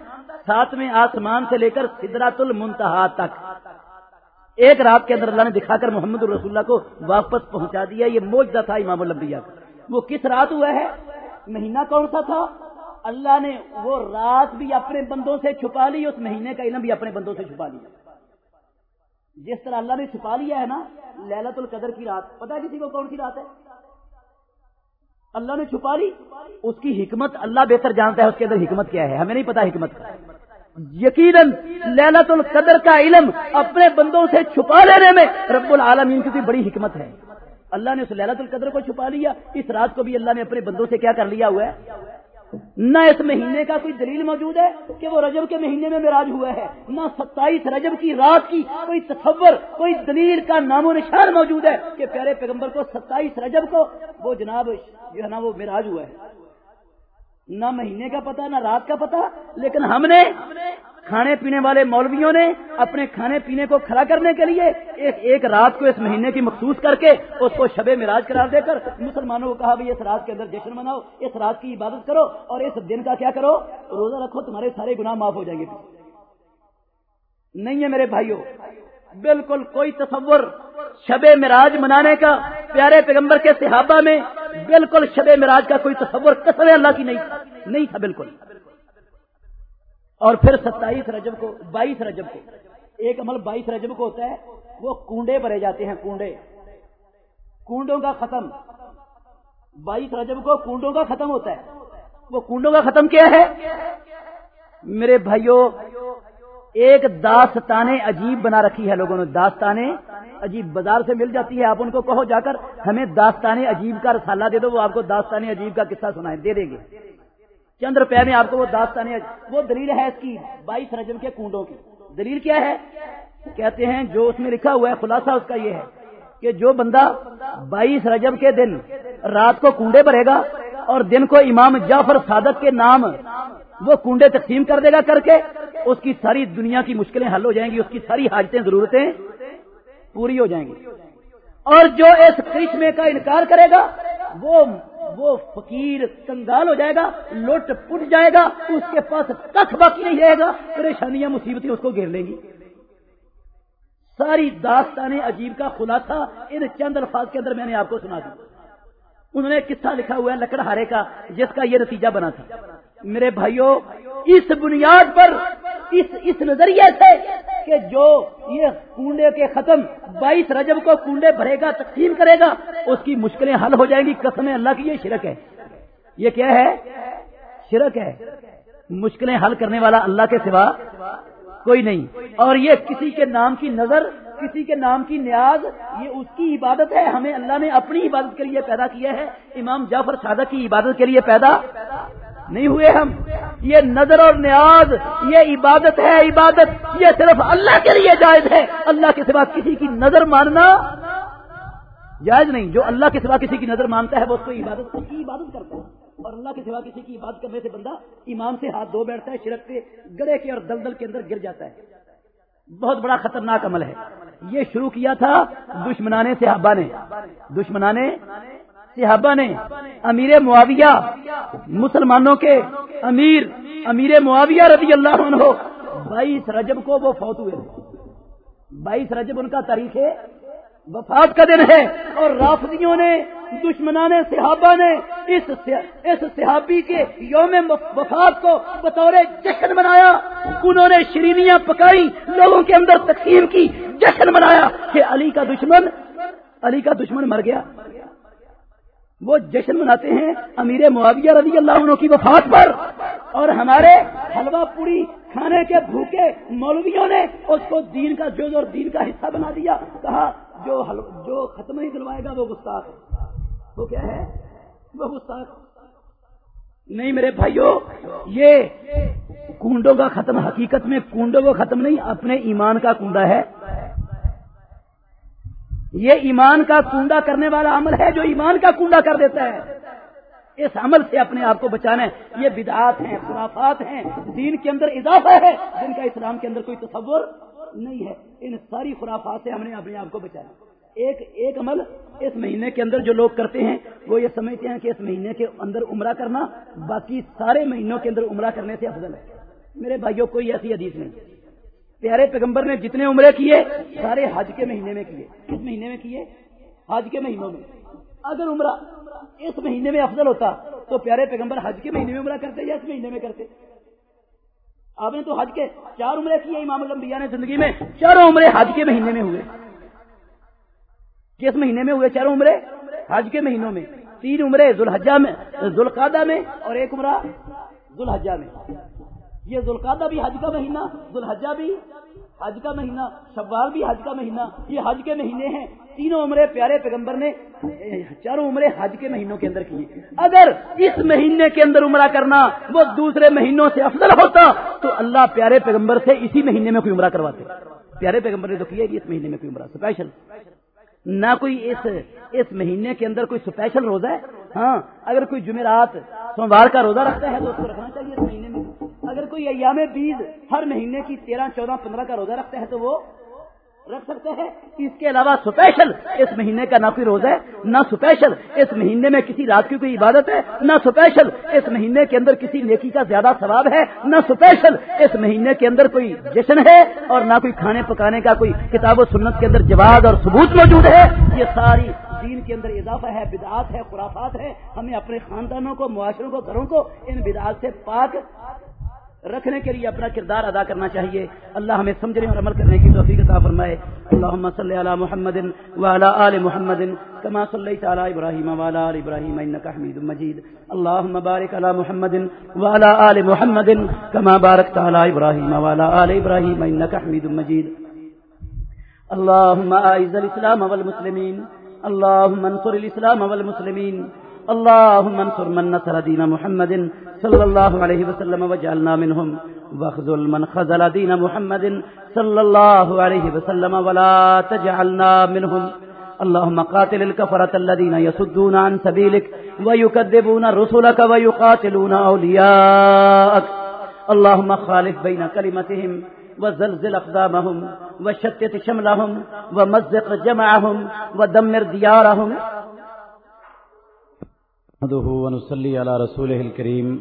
ساتویں آسمان سے لے کر سدرات المنتہا تک۔ ایک رات کے اندر اللہ نے دکھا کر محمد الرسول اللہ کو واپس پہنچا دیا، یہ موجودہ تھا امام الانبیاء کا۔ وہ کس رات ہوا ہے؟ مہینہ کون سا تھا؟ اللہ نے وہ رات بھی اپنے بندوں سے چھپا لی، اس مہینے کا علم بھی اپنے بندوں سے چھپا لیا۔ جس طرح اللہ نے چھپا لیا ہے نا للت القدر کی رات پتا کسی کو کون سی رات ہے؟ اللہ نے چھپا لی؟ اس کی حکمت اللہ بہتر جانتا ہے، اس کے اندر حکمت کیا ہے؟ ہمیں نہیں پتا حکمت کا۔ یقیناً للت القدر کا علم اپنے بندوں سے چھپا لینے میں رب العالمین کی بڑی حکمت ہے۔ اللہ نے اس للت القدر کو چھپا لیا، اس رات کو بھی اللہ نے اپنے بندوں سے کیا کر لیا ہوا ہے؟ نہ اس مہینے کا کوئی دلیل موجود ہے کہ وہ رجب کے مہینے میں میراج ہوا ہے، نہ ستائیس رجب کی رات کی کوئی تصور، کوئی دلیل کا نام و نشان موجود ہے کہ پیارے پیغمبر کو ستائیس رجب کو وہ جناب جو ہے نا وہ میراج ہوا ہے۔ نہ مہینے کا پتا نہ رات کا پتا لیکن ہم نے کھانے پینے والے مولویوں نے اپنے کھانے پینے کو کھڑا کرنے کے لیے ایک ایک رات کو اس مہینے کی مخصوص کر کے اس کو شب مراج قرار دے کر مسلمانوں کو کہا بھی اس رات کے اندر جشن مناؤ، اس رات کی عبادت کرو اور اس دن کا کیا کرو؟ روزہ رکھو، تمہارے سارے گناہ معاف ہو جائیں گے۔ نہیں ہے میرے بھائیوں بالکل کوئی تصور شب مراج منانے کا، پیارے پیغمبر کے صحابہ میں بالکل شب مراج کا کوئی تصور کسر اللہ کی نہیں تھا بالکل۔ اور پھر ستائیس رجب کو، بائیس رجب کو۔ ایک عمل بائیس رجب کو ہوتا ہے، وہ کنڈے بھرے جاتے ہیں کنڈے کنڈوں کا ختم۔ بائیس رجب کو کنڈوں کا ختم ہوتا ہے۔ وہ کنڈوں کا ختم کیا ہے؟ میرے بھائیوں ایک داستانیں عجیب بنا رکھی ہے لوگوں نے۔ داستانیں عجیب بازار سے مل جاتی ہے آپ ان کو کہو جا کر، ہمیں داستانیں عجیب کا رسالہ دے دو، وہ آپ کو داستانیں عجیب کا قصہ سنائے، دے دیں گے۔ چند روپے میں آپ کو وہ داستان وہ دلیل ہے اس کی بائیس رجم کے کنڈوں کی۔ دلیل کیا ہے؟ کہتے ہیں، جو اس میں لکھا ہوا ہے، خلاصہ اس کا یہ ہے کہ جو بندہ بائیس رجب کے دن رات کو کنڈے بھرے گا اور دن کو امام جعفر صادق کے نام وہ کنڈے تقسیم کر دے گا کر کے، اس کی ساری دنیا کی مشکلیں حل ہو جائیں گی، اس کی ساری حاجتیں، ضرورتیں پوری ہو جائیں گی۔ اور جو اس کرشمے کا انکار کرے گا، وہ وہ فقیر کنگال ہو جائے گا لوٹ پٹ جائے گا، اس کے پاس کچھ باقی نہیں رہے گا، پریشانیاں، مصیبتیں اس کو گھیر لیں گی۔ ساری داستان عجیب کا خلاصہ ان چند الفاظ کے اندر میں نے آپ کو سنا دی۔ انہوں نے قصہ لکھا ہوا ہے لکڑ ہارے کا، جس کا یہ نتیجہ بنا تھا۔ میرے بھائیوں اس بنیاد پر، اس اس نظریے سے کہ جو یہ کنڈے کے ختم بائیس رجب کو کنڈے بھرے گا، تقسیم کرے گا، اس کی مشکلیں حل ہو جائیں گی۔ قسم اللہ کی، یہ شرک ہے۔ یہ کیا ہے؟ شرک ہے۔ مشکلیں حل کرنے والا اللہ کے سوا کوئی نہیں۔ اور یہ کسی کے نام کی نظر، کسی کے نام کی نیاز، یہ اس کی عبادت ہے۔ ہمیں اللہ نے اپنی عبادت کے لیے پیدا کیا ہے۔ امام جعفر صادق کی عبادت کے لیے پیدا نہیں ہوئے ہم۔ یہ نظر اور نیاز، یہ عبادت ہے عبادت، یہ صرف اللہ کے لیے جائز ہے۔ اللہ کے سوا کسی کی نظر ماننا جائز نہیں۔ جو اللہ کے سوا کسی کی نظر مانتا ہے، وہ اس کو عبادت، اس کی عبادت کرتا ہے۔ اور اللہ کے سوا کسی کی عبادت کرنے سے بندہ امام سے ہاتھ دھو بیٹھتا ہے، شرک کے گڑے کے اور دلدل کے اندر گر جاتا ہے۔ بہت بڑا خطرناک عمل ہے۔ یہ شروع کیا تھا دشمنان صحابہ نے۔ دشمنان صحابہ نے امیر معاویہ، مسلمانوں کے امیر امیر معاویہ رضی اللہ عنہ، بائیس رجب کو وہ فوت ہوئے بائیس رجب ان کا تاریخ ہے وفات کا دن ہے اور رافضیوں نے، دشمنان صحابہ نے اس اس صحابی کے یوم وفات کو بطور جشن منایا۔ انہوں نے شرینیاں پکائی، لوگوں کے اندر تقسیم کی، جشن منایا کہ علی کا دشمن، علی کا دشمن مر گیا۔ وہ جشن مناتے ہیں امیر معاویہ رضی اللہ عنہ کی وفات پر۔ اور ہمارے حلوہ پوری کھانے کے بھوکے مولویوں نے اس کو دین کا جز اور دین کا حصہ بنا دیا۔ کہا، جو جو ختم نہیں دلوائے گا وہ گستاخ ہے۔ وہ کیا ہے؟ وہ گستاخ نہیں میرے بھائیوں یہ کنڈوں کا ختم، حقیقت میں کنڈوں کو ختم نہیں، اپنے ایمان کا کنڈا ہے۔ یہ ایمان کا کنڈا کرنے والا عمل ہے جو ایمان کا کنڈا کر دیتا ہے۔ اس عمل سے اپنے آپ کو بچانا ہے یہ بدعات ہیں، خرافات ہیں۔ دین کے اندر اضافہ ہے۔ جن کا اسلام کے اندر کوئی تصور نہیں ہے۔ ان ساری خرافات سے ہم نے اپنے آپ کو بچانا ایک ایک عمل اس مہینے کے اندر جو لوگ کرتے ہیں، وہ یہ سمجھتے ہیں کہ اس مہینے کے اندر عمرہ کرنا باقی سارے مہینوں کے اندر عمرہ کرنے سے افضل ہے۔ میرے بھائیوں، کوئی ایسی حدیث نہیں۔ پیارے پیغمبر نے جتنے عمرے کیے، سارے حج کے مہینے میں کیے۔ کس مہینے میں کیے؟ حج کے مہینوں میں۔ اگر عمرہ اس مہینے میں افضل ہوتا، تو پیارے پیغمبر حج کے مہینے میں عمرہ کرتے یا اس مہینے میں کرتے؟ آپ نے تو حج کے چار عمرے کیے امام الانبیاء نے زندگی میں۔ چاروں عمرے حج کے مہینے میں ہوئے۔ کس مہینے میں ہوئے چاروں عمرے؟ حج کے مہینوں میں۔ تین عمرے ذوالحجہ میں ذوالقادہ میں اور ایک عمرہ ذوالحجہ میں۔ یہ ذوالقادہ بھی حج کا مہینہ، ذوالحجہ بھی حج کا مہینہ، شوال بھی حج کا مہینہ، یہ حج کے مہینے ہیں۔ تینوں عمرے پیارے پیغمبر نے، چاروں عمرے حج کے مہینوں کے اندر کیے۔ اگر اس مہینے کے اندر عمرہ کرنا وہ دوسرے مہینوں سے افضل ہوتا، تو اللہ پیارے پیغمبر سے اسی مہینے میں کوئی عمرہ کرواتے۔ پیارے پیغمبر نے تو کیا اس مہینے میں کوئی عمرہ؟ اسپیشل نہ کوئی اس اس مہینے کے اندر کوئی اسپیشل روزہ ہے؟ ہاں اگر کوئی جمعرات، سوموار کا روزہ رکھتا ہے تو اس کو رکھنا چاہیے اس مہینے میں۔ اگر کوئی ایام بیس ہر مہینے کی تیرہ، چودہ، پندرہ کا روزہ رکھتا ہے تو وہ رکھ سکتے ہیں اس کے علاوہ سپیشل اس مہینے کا نہ کوئی روزہ ہے، نہ سپیشل اس مہینے میں کسی رات کی کوئی عبادت ہے، نہ سپیشل اس مہینے کے اندر کسی نیکی کا زیادہ ثواب ہے، نہ سپیشل اس مہینے کے اندر کوئی جشن ہے اور نہ کوئی کھانے پکانے کا کوئی کتاب و سنت کے اندر جواز اور ثبوت موجود ہے۔ یہ ساری دین کے اندر اضافہ ہے، بدعات ہے، خرافات ہے۔ ہمیں اپنے خاندانوں کو، معاشروں کو، گھروں کو ان بدعات سے پاک رکھنے کے لیے اپنا کردار ادا کرنا چاہیے۔ اللہ ہمیں سمجھنے اور عمل کرنے کی توفیق عطا فرمائے۔ اللهم صل على محمد وعلى ال محمد كما صليت على ابراهيم وعلى ال ابراهيم انك حميد مجيد اللهم بارك على محمد وعلى ال محمد كما باركت على ابراهيم وعلى ال ابراهيم انك حميد مجيد اللهم اعز الاسلام والمسلمين اللهم انصر الاسلام والمسلمين اللهم انصر من نصر دين محمد صلى الله عليه وسلم وجعلنا منهم واخذل من خذل دين محمد صلى الله عليه وسلم ولا تجعلنا منهم اللهم قاتل الكفرة الذين يصدون عن سبيلك ويكذبون رسلك ويقاتلون أولياءك اللهم خالف بين كلمتهم وزلزل أقدامهم وشتت شملهم ومزق جمعهم ودمر ديارهم ونسلی علی رسول الکریم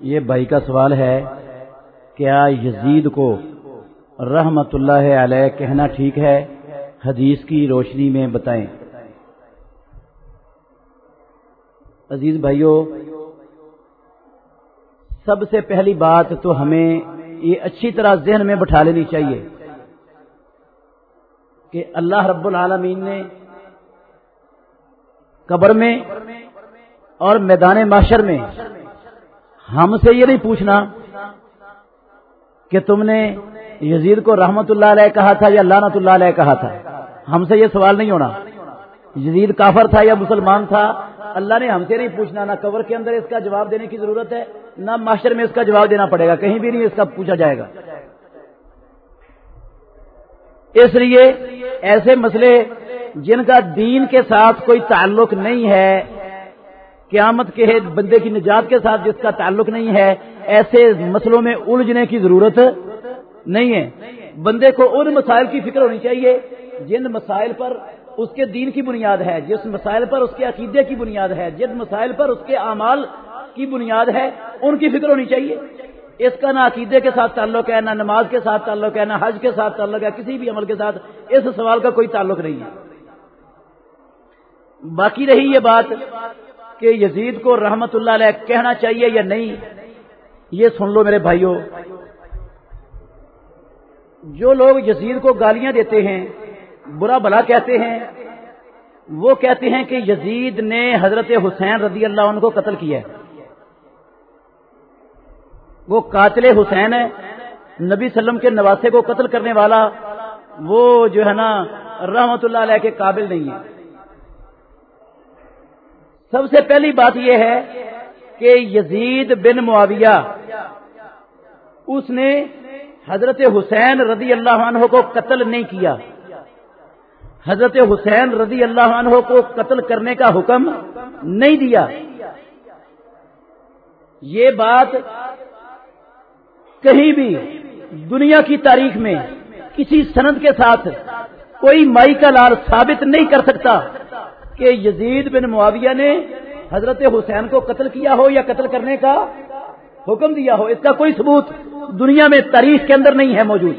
یہ بھائی کا سوال ہے کیا یزید کو رحمت اللہ علیہ کہنا ٹھیک ہے؟ حدیث کی روشنی میں بتائیں۔ عزیز بھائیوں سب سے پہلی بات تو ہمیں یہ اچھی طرح ذہن میں بٹھا لینی چاہیے کہ اللہ رب العالمین نے قبر میں اور میدان معاشر میں۔ ہم سے یہ نہیں پوچھنا کہ تم نے یزید کو رحمت اللہ علیہ کہا تھا یا لانت اللہ علیہ کہا تھا۔ ہم سے یہ سوال نہیں ہونا۔ یزید کافر تھا یا مسلمان تھا؟ اللہ نے ہم سے نہیں پوچھنا، نہ قبر کے اندر اس کا جواب دینے کی ضرورت ہے، نہ معاشر میں اس کا جواب دینا پڑے گا۔ کہیں بھی نہیں اس کا پوچھا جائے گا۔ اس لیے ایسے مسئلے جن کا دین کے ساتھ کوئی تعلق نہیں ہے، قیامت کے بندے کی نجات کے ساتھ جس کا تعلق نہیں ہے، ایسے مسئلوں میں الجھنے کی ضرورت نہیں ہے۔ بندے کو ان مسائل کی فکر ہونی چاہیے جن مسائل پر اس کے دین کی بنیاد ہے، جس مسائل پر اس کے عقیدے کی بنیاد ہے جن مسائل پر اس کے اعمال کی بنیاد ہے، ان کی فکر ہونی چاہیے۔ اس کا نہ عقیدے کے ساتھ تعلق ہے، نہ نماز کے ساتھ تعلق ہے، نہ حج کے ساتھ تعلق ہے، کسی بھی عمل کے ساتھ اس سوال کا کوئی تعلق نہیں ہے۔ باقی رہی یہ بات کہ یزید کو رحمت اللہ علیہ کہنا چاہیے یا نہیں، یہ سن لو میرے بھائیوں جو لوگ یزید کو گالیاں دیتے ہیں، برا بلا کہتے ہیں، وہ کہتے ہیں کہ یزید نے حضرت حسین رضی اللہ عنہ کو قتل کیا ہے۔ وہ قاتل حسین ہے، نبی وسلم کے نواسے کو قتل کرنے والا، وہ جو ہے نا، رحمت اللہ علیہ کے قابل نہیں ہے۔ سب سے پہلی بات یہ ہے کہ یزید بن معاویہ، اس نے حضرت حسین رضی اللہ عنہ کو قتل نہیں کیا۔ حضرت حسین رضی اللہ عنہ کو قتل کرنے کا حکم نہیں دیا۔ یہ بات کہیں بھی دنیا کی تاریخ میں کسی سند کے ساتھ کوئی مائی کا لال ثابت نہیں کر سکتا کہ یزید بن معاویہ نے حضرت حسین کو قتل کیا ہو یا قتل کرنے کا حکم دیا ہو۔ اس کا کوئی ثبوت دنیا میں تاریخ کے اندر نہیں ہے موجود۔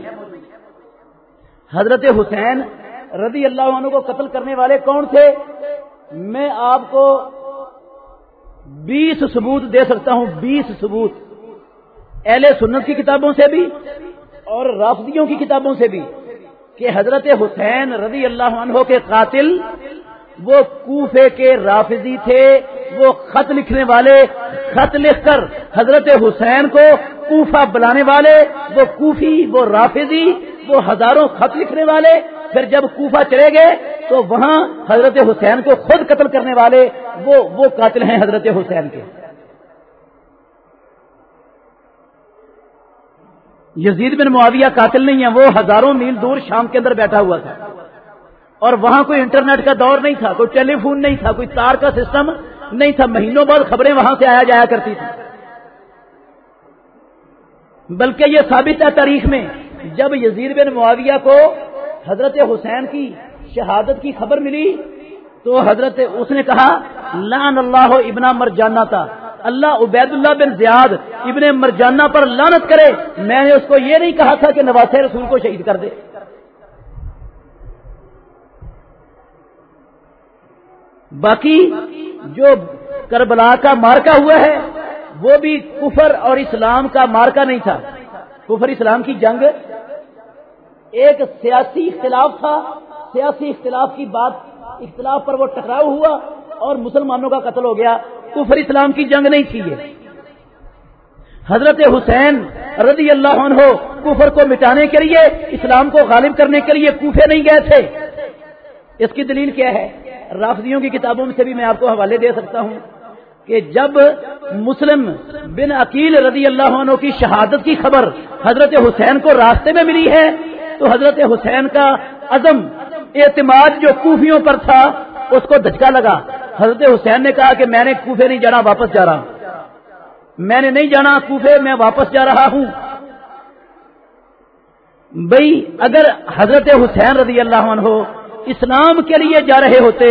حضرت حسین رضی اللہ عنہ کو قتل کرنے والے کون تھے؟ میں آپ کو بیس ثبوت دے سکتا ہوں، بیس ثبوت۔ اہل سنت کی کتابوں سے بھی اور رافدیوں کی کتابوں سے بھی کہ حضرت حسین رضی اللہ عنہ کے قاتل وہ کوفے کے رافضی تھے، وہ خط لکھنے والے، خط لکھ کر حضرت حسین کو کوفہ بلانے والے، وہ کوفی، وہ رافضی، وہ ہزاروں خط لکھنے والے، پھر جب کوفہ چلے گئے تو وہاں حضرت حسین کو خود قتل کرنے والے، وہ وہ قاتل ہیں حضرت حسین کے۔ یزید بن معاویہ قاتل نہیں ہے وہ ہزاروں میل دور شام کے اندر بیٹھا ہوا تھا۔ اور وہاں کوئی انٹرنیٹ کا دور نہیں تھا، کوئی ٹیلی فون نہیں تھا، کوئی تار کا سسٹم نہیں تھا۔ مہینوں بعد خبریں وہاں سے آیا جایا کرتی تھی بلکہ یہ ثابت ہے تاریخ میں، جب یزید بن معاویہ کو حضرت حسین کی شہادت کی خبر ملی، تو حضرت اس نے کہا لان اللہ ابنا مر جانا تھا اللہ عبید اللہ بن زیاد ابن مرجانہ پر لانت کرے، میں نے اس کو یہ نہیں کہا تھا کہ نواز رسول کو شہید کر دے۔ باقی جو کربلا کا مارکا ہوا ہے، وہ بھی کفر اور اسلام کا مارکا نہیں تھا۔ کفر اسلام کی جنگ ایک سیاسی اختلاف تھا۔ سیاسی اختلاف کی بات، اختلاف پر وہ ٹکراؤ ہوا اور مسلمانوں کا قتل ہو گیا۔ کفر اسلام کی جنگ نہیں تھی یہ حضرت حسین رضی اللہ عنہ کفر کو مٹانے کے لیے، اسلام کو غالب کرنے کے لیے کوفے نہیں گئے تھے۔ اس کی دلیل کیا ہے؟ رافضیوں کی کتابوں میں سے بھی میں آپ کو حوالے دے سکتا ہوں کہ جب مسلم بن عقیل رضی اللہ عنہ کی شہادت کی خبر حضرت حسین کو راستے میں ملی ہے، تو حضرت حسین کا عزم، اعتماد جو کوفیوں پر تھا، اس کو دھچکا لگا۔ حضرت حسین نے کہا کہ میں نے کوفے نہیں جانا، واپس جا رہا میں نے نہیں جانا کوفے، میں واپس جا رہا ہوں۔ بھائی اگر حضرت حسین رضی اللہ عنہ اسلام کے لیے جا رہے ہوتے،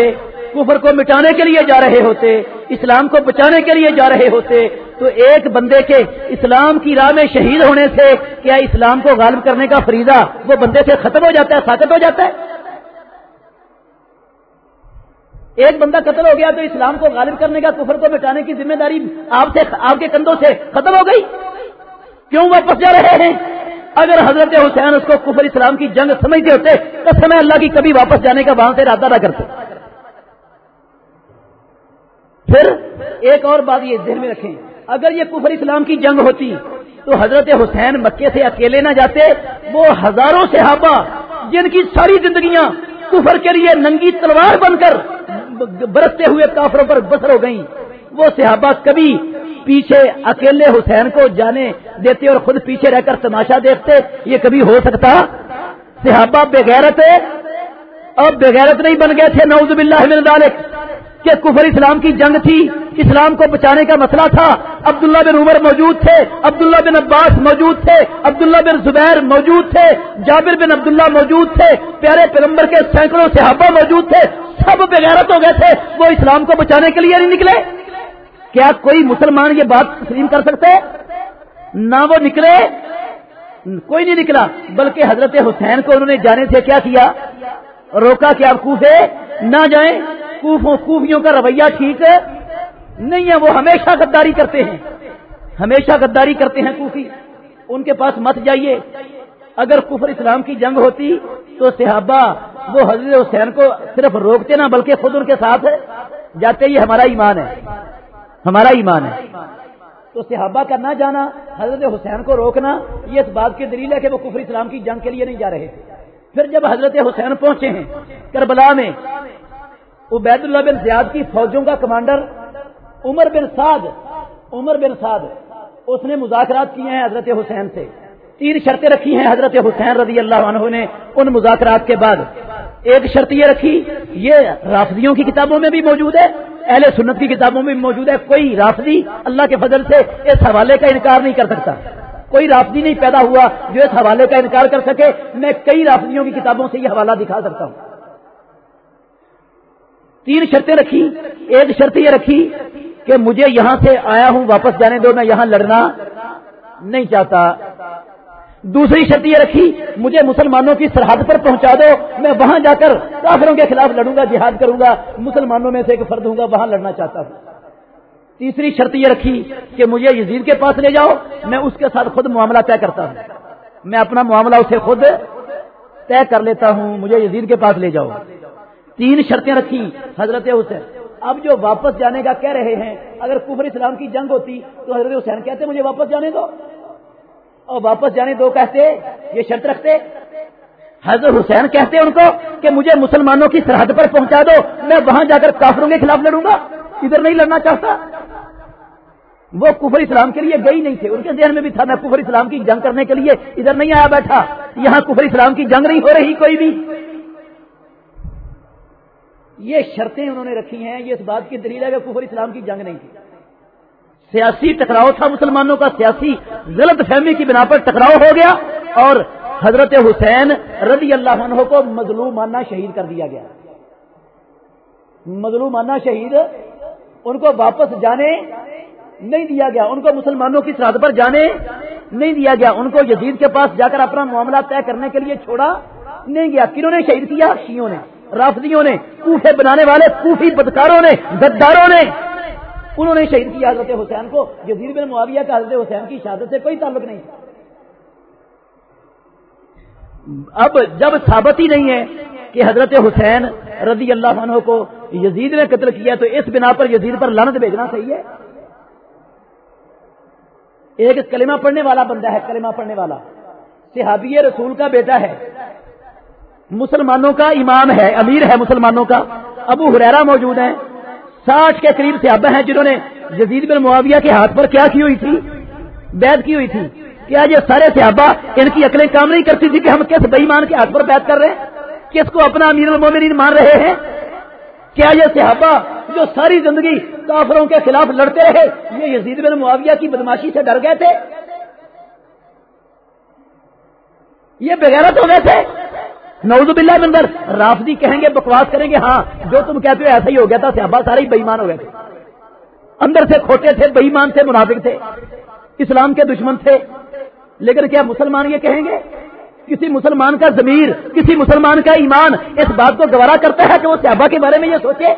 کفر کو مٹانے کے لیے جا رہے ہوتے، اسلام کو بچانے کے لیے جا رہے ہوتے، تو ایک بندے کے اسلام کی راہ میں شہید ہونے سے کیا اسلام کو غالب کرنے کا فریضہ وہ بندے سے ختم ہو جاتا ہے، ساکت ہو جاتا ہے؟ ایک بندہ قتل ہو گیا تو اسلام کو غالب کرنے کا کفر کو مٹانے کی ذمہ داری آپ سے، آپ کے کندھوں سے ختم ہو گئی۔ کیوں واپس جا رہے ہیں؟ اگر حضرت حسین اس کو کفر اسلام کی جنگ سمجھتے ہوتے تو سمے اللہ کی کبھی واپس جانے کا وہاں سے ارادہ نہ کرتے۔ پھر ایک اور بات یہ ذہن میں رکھیں، اگر یہ کفر اسلام کی جنگ ہوتی تو حضرت حسین مکے سے اکیلے نہ جاتے، وہ ہزاروں صحابہ جن کی ساری زندگیاں کفر کے لیے ننگی تلوار بن کر برستے ہوئے کافروں پر بسر ہو گئیں۔ وہ صحابہ کبھی پیچھے اکیلے حسین کو جانے دیتے اور خود پیچھے رہ کر تماشا دیکھتے، یہ کبھی ہو سکتا؟ صحابہ بغیرت اور بغیرت نہیں بن گئے تھے، نعوذ باللہ من ذالک۔ کہ کفر اسلام کی جنگ تھی، اسلام کو بچانے کا مسئلہ تھا۔ عبداللہ بن عمر موجود تھے، عبداللہ بن عباس موجود تھے، عبداللہ بن زبیر موجود تھے، جابر بن عبداللہ موجود تھے، پیارے پیغمبر کے سینکڑوں صحابہ موجود تھے۔ سب بغیرت ہو گئے تھے، وہ اسلام کو بچانے کے لیے نہیں نکلے۔ کیا کوئی مسلمان یہ بات تسلیم کر سکتے؟ نہ وہ نکلے۔ کوئی نہیں نکلا، بلکہ حضرت حسین کو انہوں نے جانے سے کیا کیا؟ روکا کہ آپ کوفے؟ نہ جائیں۔ کوفیوں کا رویہ ٹھیک نہیں ہے، وہ ہمیشہ غداری کرتے ہیں۔ ہمیشہ غداری کرتے ہیں کوفی۔ ان کے پاس مت جائیے۔ اگر کفر اسلام کی جنگ ہوتی تو صحابہ وہ حضرت حسین کو صرف روکتے نہ بلکہ خود ان کے ساتھ جاتے ہی ہمارا ایمان ہے۔ ہمارا ایمان ہے۔ تو صحابہ کا نہ جانا، حضرت حسین کو روکنا، یہ اس بات کی دلیل ہے کہ وہ کفر اسلام کی جنگ کے لیے نہیں جا رہے۔ پھر جب حضرت حسین پہنچے ہیں کربلا میں، عبید اللہ بن زیاد کی فوجوں کا کمانڈر عمر بن سعد، عمر بن سعد، اس نے مذاکرات کیے ہیں حضرت حسین سے۔ تین شرطیں رکھی ہیں حضرت حسین رضی اللہ عنہ نے ان مذاکرات کے بعد۔ ایک شرط یہ رکھی، یہ رافضیوں کی کتابوں میں بھی موجود ہے، اہل سنت کی کتابوں میں بھی موجود ہے، کوئی رافضی اللہ کے فضل سے اس حوالے کا انکار نہیں کر سکتا۔ کوئی رافضی نہیں پیدا ہوا جو اس حوالے کا انکار کر سکے۔ میں کئی رافضیوں کی کتابوں سے یہ حوالہ دکھا سکتا ہوں۔ تین شرطیں رکھی، ایک شرط یہ رکھی کہ مجھے یہاں سے آیا ہوں، واپس جانے دو، میں یہاں لڑنا نہیں چاہتا۔ دوسری شرط یہ رکھی، مجھے مسلمانوں کی سرحد پر پہنچا دو، میں وہاں جا کر کافروں کے خلاف لڑوں گا، جہاد کروں گا، مسلمانوں میں سے ایک فرد ہوں گا، وہاں لڑنا چاہتا ہوں۔ تیسری شرط یہ رکھی کہ مجھے یزید کے پاس لے جاؤ، میں اس کے ساتھ خود معاملہ طے کرتا ہوں۔ میں اپنا معاملہ اسے خود طے کر لیتا ہوں، مجھے یزید کے پاس لے جاؤ۔ تین شرطیں رکھی حضرت حسین۔ اب جو واپس جانے کا کہہ رہے ہیں، اگر کفر اسلام کی جنگ ہوتی تو حضرت حسین کہتے مجھے واپس جانے دو۔ اور واپس جانے دو کہتے، یہ شرط رکھتے۔ حضرت حسین کہتے ان کو کہ مجھے مسلمانوں کی سرحد پر پہنچا دو، میں وہاں جا کر کافروں کے خلاف لڑوں گا، ادھر نہیں لڑنا چاہتا۔ وہ کفر اسلام کے لیے گئی نہیں تھے، ان کے ذہن میں بھی تھا، میں کفر اسلام کی جنگ کرنے کے لیے ادھر نہیں آیا بیٹھا۔ یہاں کفر اسلام کی جنگ نہیں ہو رہی کوئی بھی۔ یہ شرطیں انہوں نے رکھی ہیں، یہ اس بات کی دلیل ہے کہ کفر اسلام کی جنگ نہیں تھی۔ سیاسی ٹکراؤ تھا مسلمانوں کا، سیاسی غلط فہمی کی بنا پر ٹکراؤ ہو گیا اور حضرت حسین رضی اللہ عنہ کو مظلومانہ شہید کر دیا گیا۔ مظلومانہ شہید ان کو واپس جانے نہیں دیا گیا، ان کو مسلمانوں کی سرحد پر جانے نہیں دیا گیا۔ ان کو یزید کے پاس جا کر اپنا معاملہ طے کرنے کے لیے چھوڑا نہیں گیا۔ کنہوں نے شہید کیا؟ شیوں نے، رافضیوں نے، کوفے بنانے والے، کوفی بدکاروں نے، غداروں نے۔ انہوں نے شہید کیا حضرت حسین کو جزیر بن معاویہ کا حضرت حسین کی شہادت سے کوئی تعلق نہیں۔ اب جب ثابت ہی نہیں ہے کہ حضرت حسین رضی اللہ عنہ کو یزید نے قتل کیا، تو اس بنا پر یزید پر لانت بھیجنا صحیح ہے۔ ایک کلمہ پڑھنے والا بندہ ہے، کلمہ پڑھنے والا۔ صحابی رسول کا بیٹا ہے۔ مسلمانوں کا امام ہے، امیر ہے مسلمانوں کا۔ ابو حریرا موجود ہیں۔ ساٹھ کے قریب صحابہ ہیں جنہوں نے جزید بن معاویہ کے ہاتھ پر کیا کی ہوئی تھی؟ بیت کی ہوئی تھی۔ کیا یہ سارے صحابہ ان کی عقلیں کام نہیں کرتی تھی کہ ہم کس بئیمان کے ہاتھ پر بیت کر رہے ہیں؟ کس کو اپنا امیر المومنین مان رہے ہیں؟ کیا یہ صحابہ جو ساری زندگی کافروں کے خلاف لڑتے رہے، یہ یزید بن معاویہ کی بدماشی سے ڈر گئے تھے؟ یہ بغیرت ہو گئے تھے نوز باللہ مندر رافدی کہیں گے، بکواس کریں گے ہاں جو تم کہتے ہو ایسا ہی ہو گیا تھا صحابہ سارے ہی بےمان ہو گئے تھے۔ اندر سے کھوٹے تھے بےمان تھے، منافق تھے۔ اسلام کے دشمن تھے۔ لیکن کیا مسلمان یہ کہیں گے؟ کسی مسلمان کا ضمیر، کسی مسلمان کا ایمان اس بات کو گوارا کرتا ہے کہ وہ صحابہ کے بارے میں یہ سوچے۔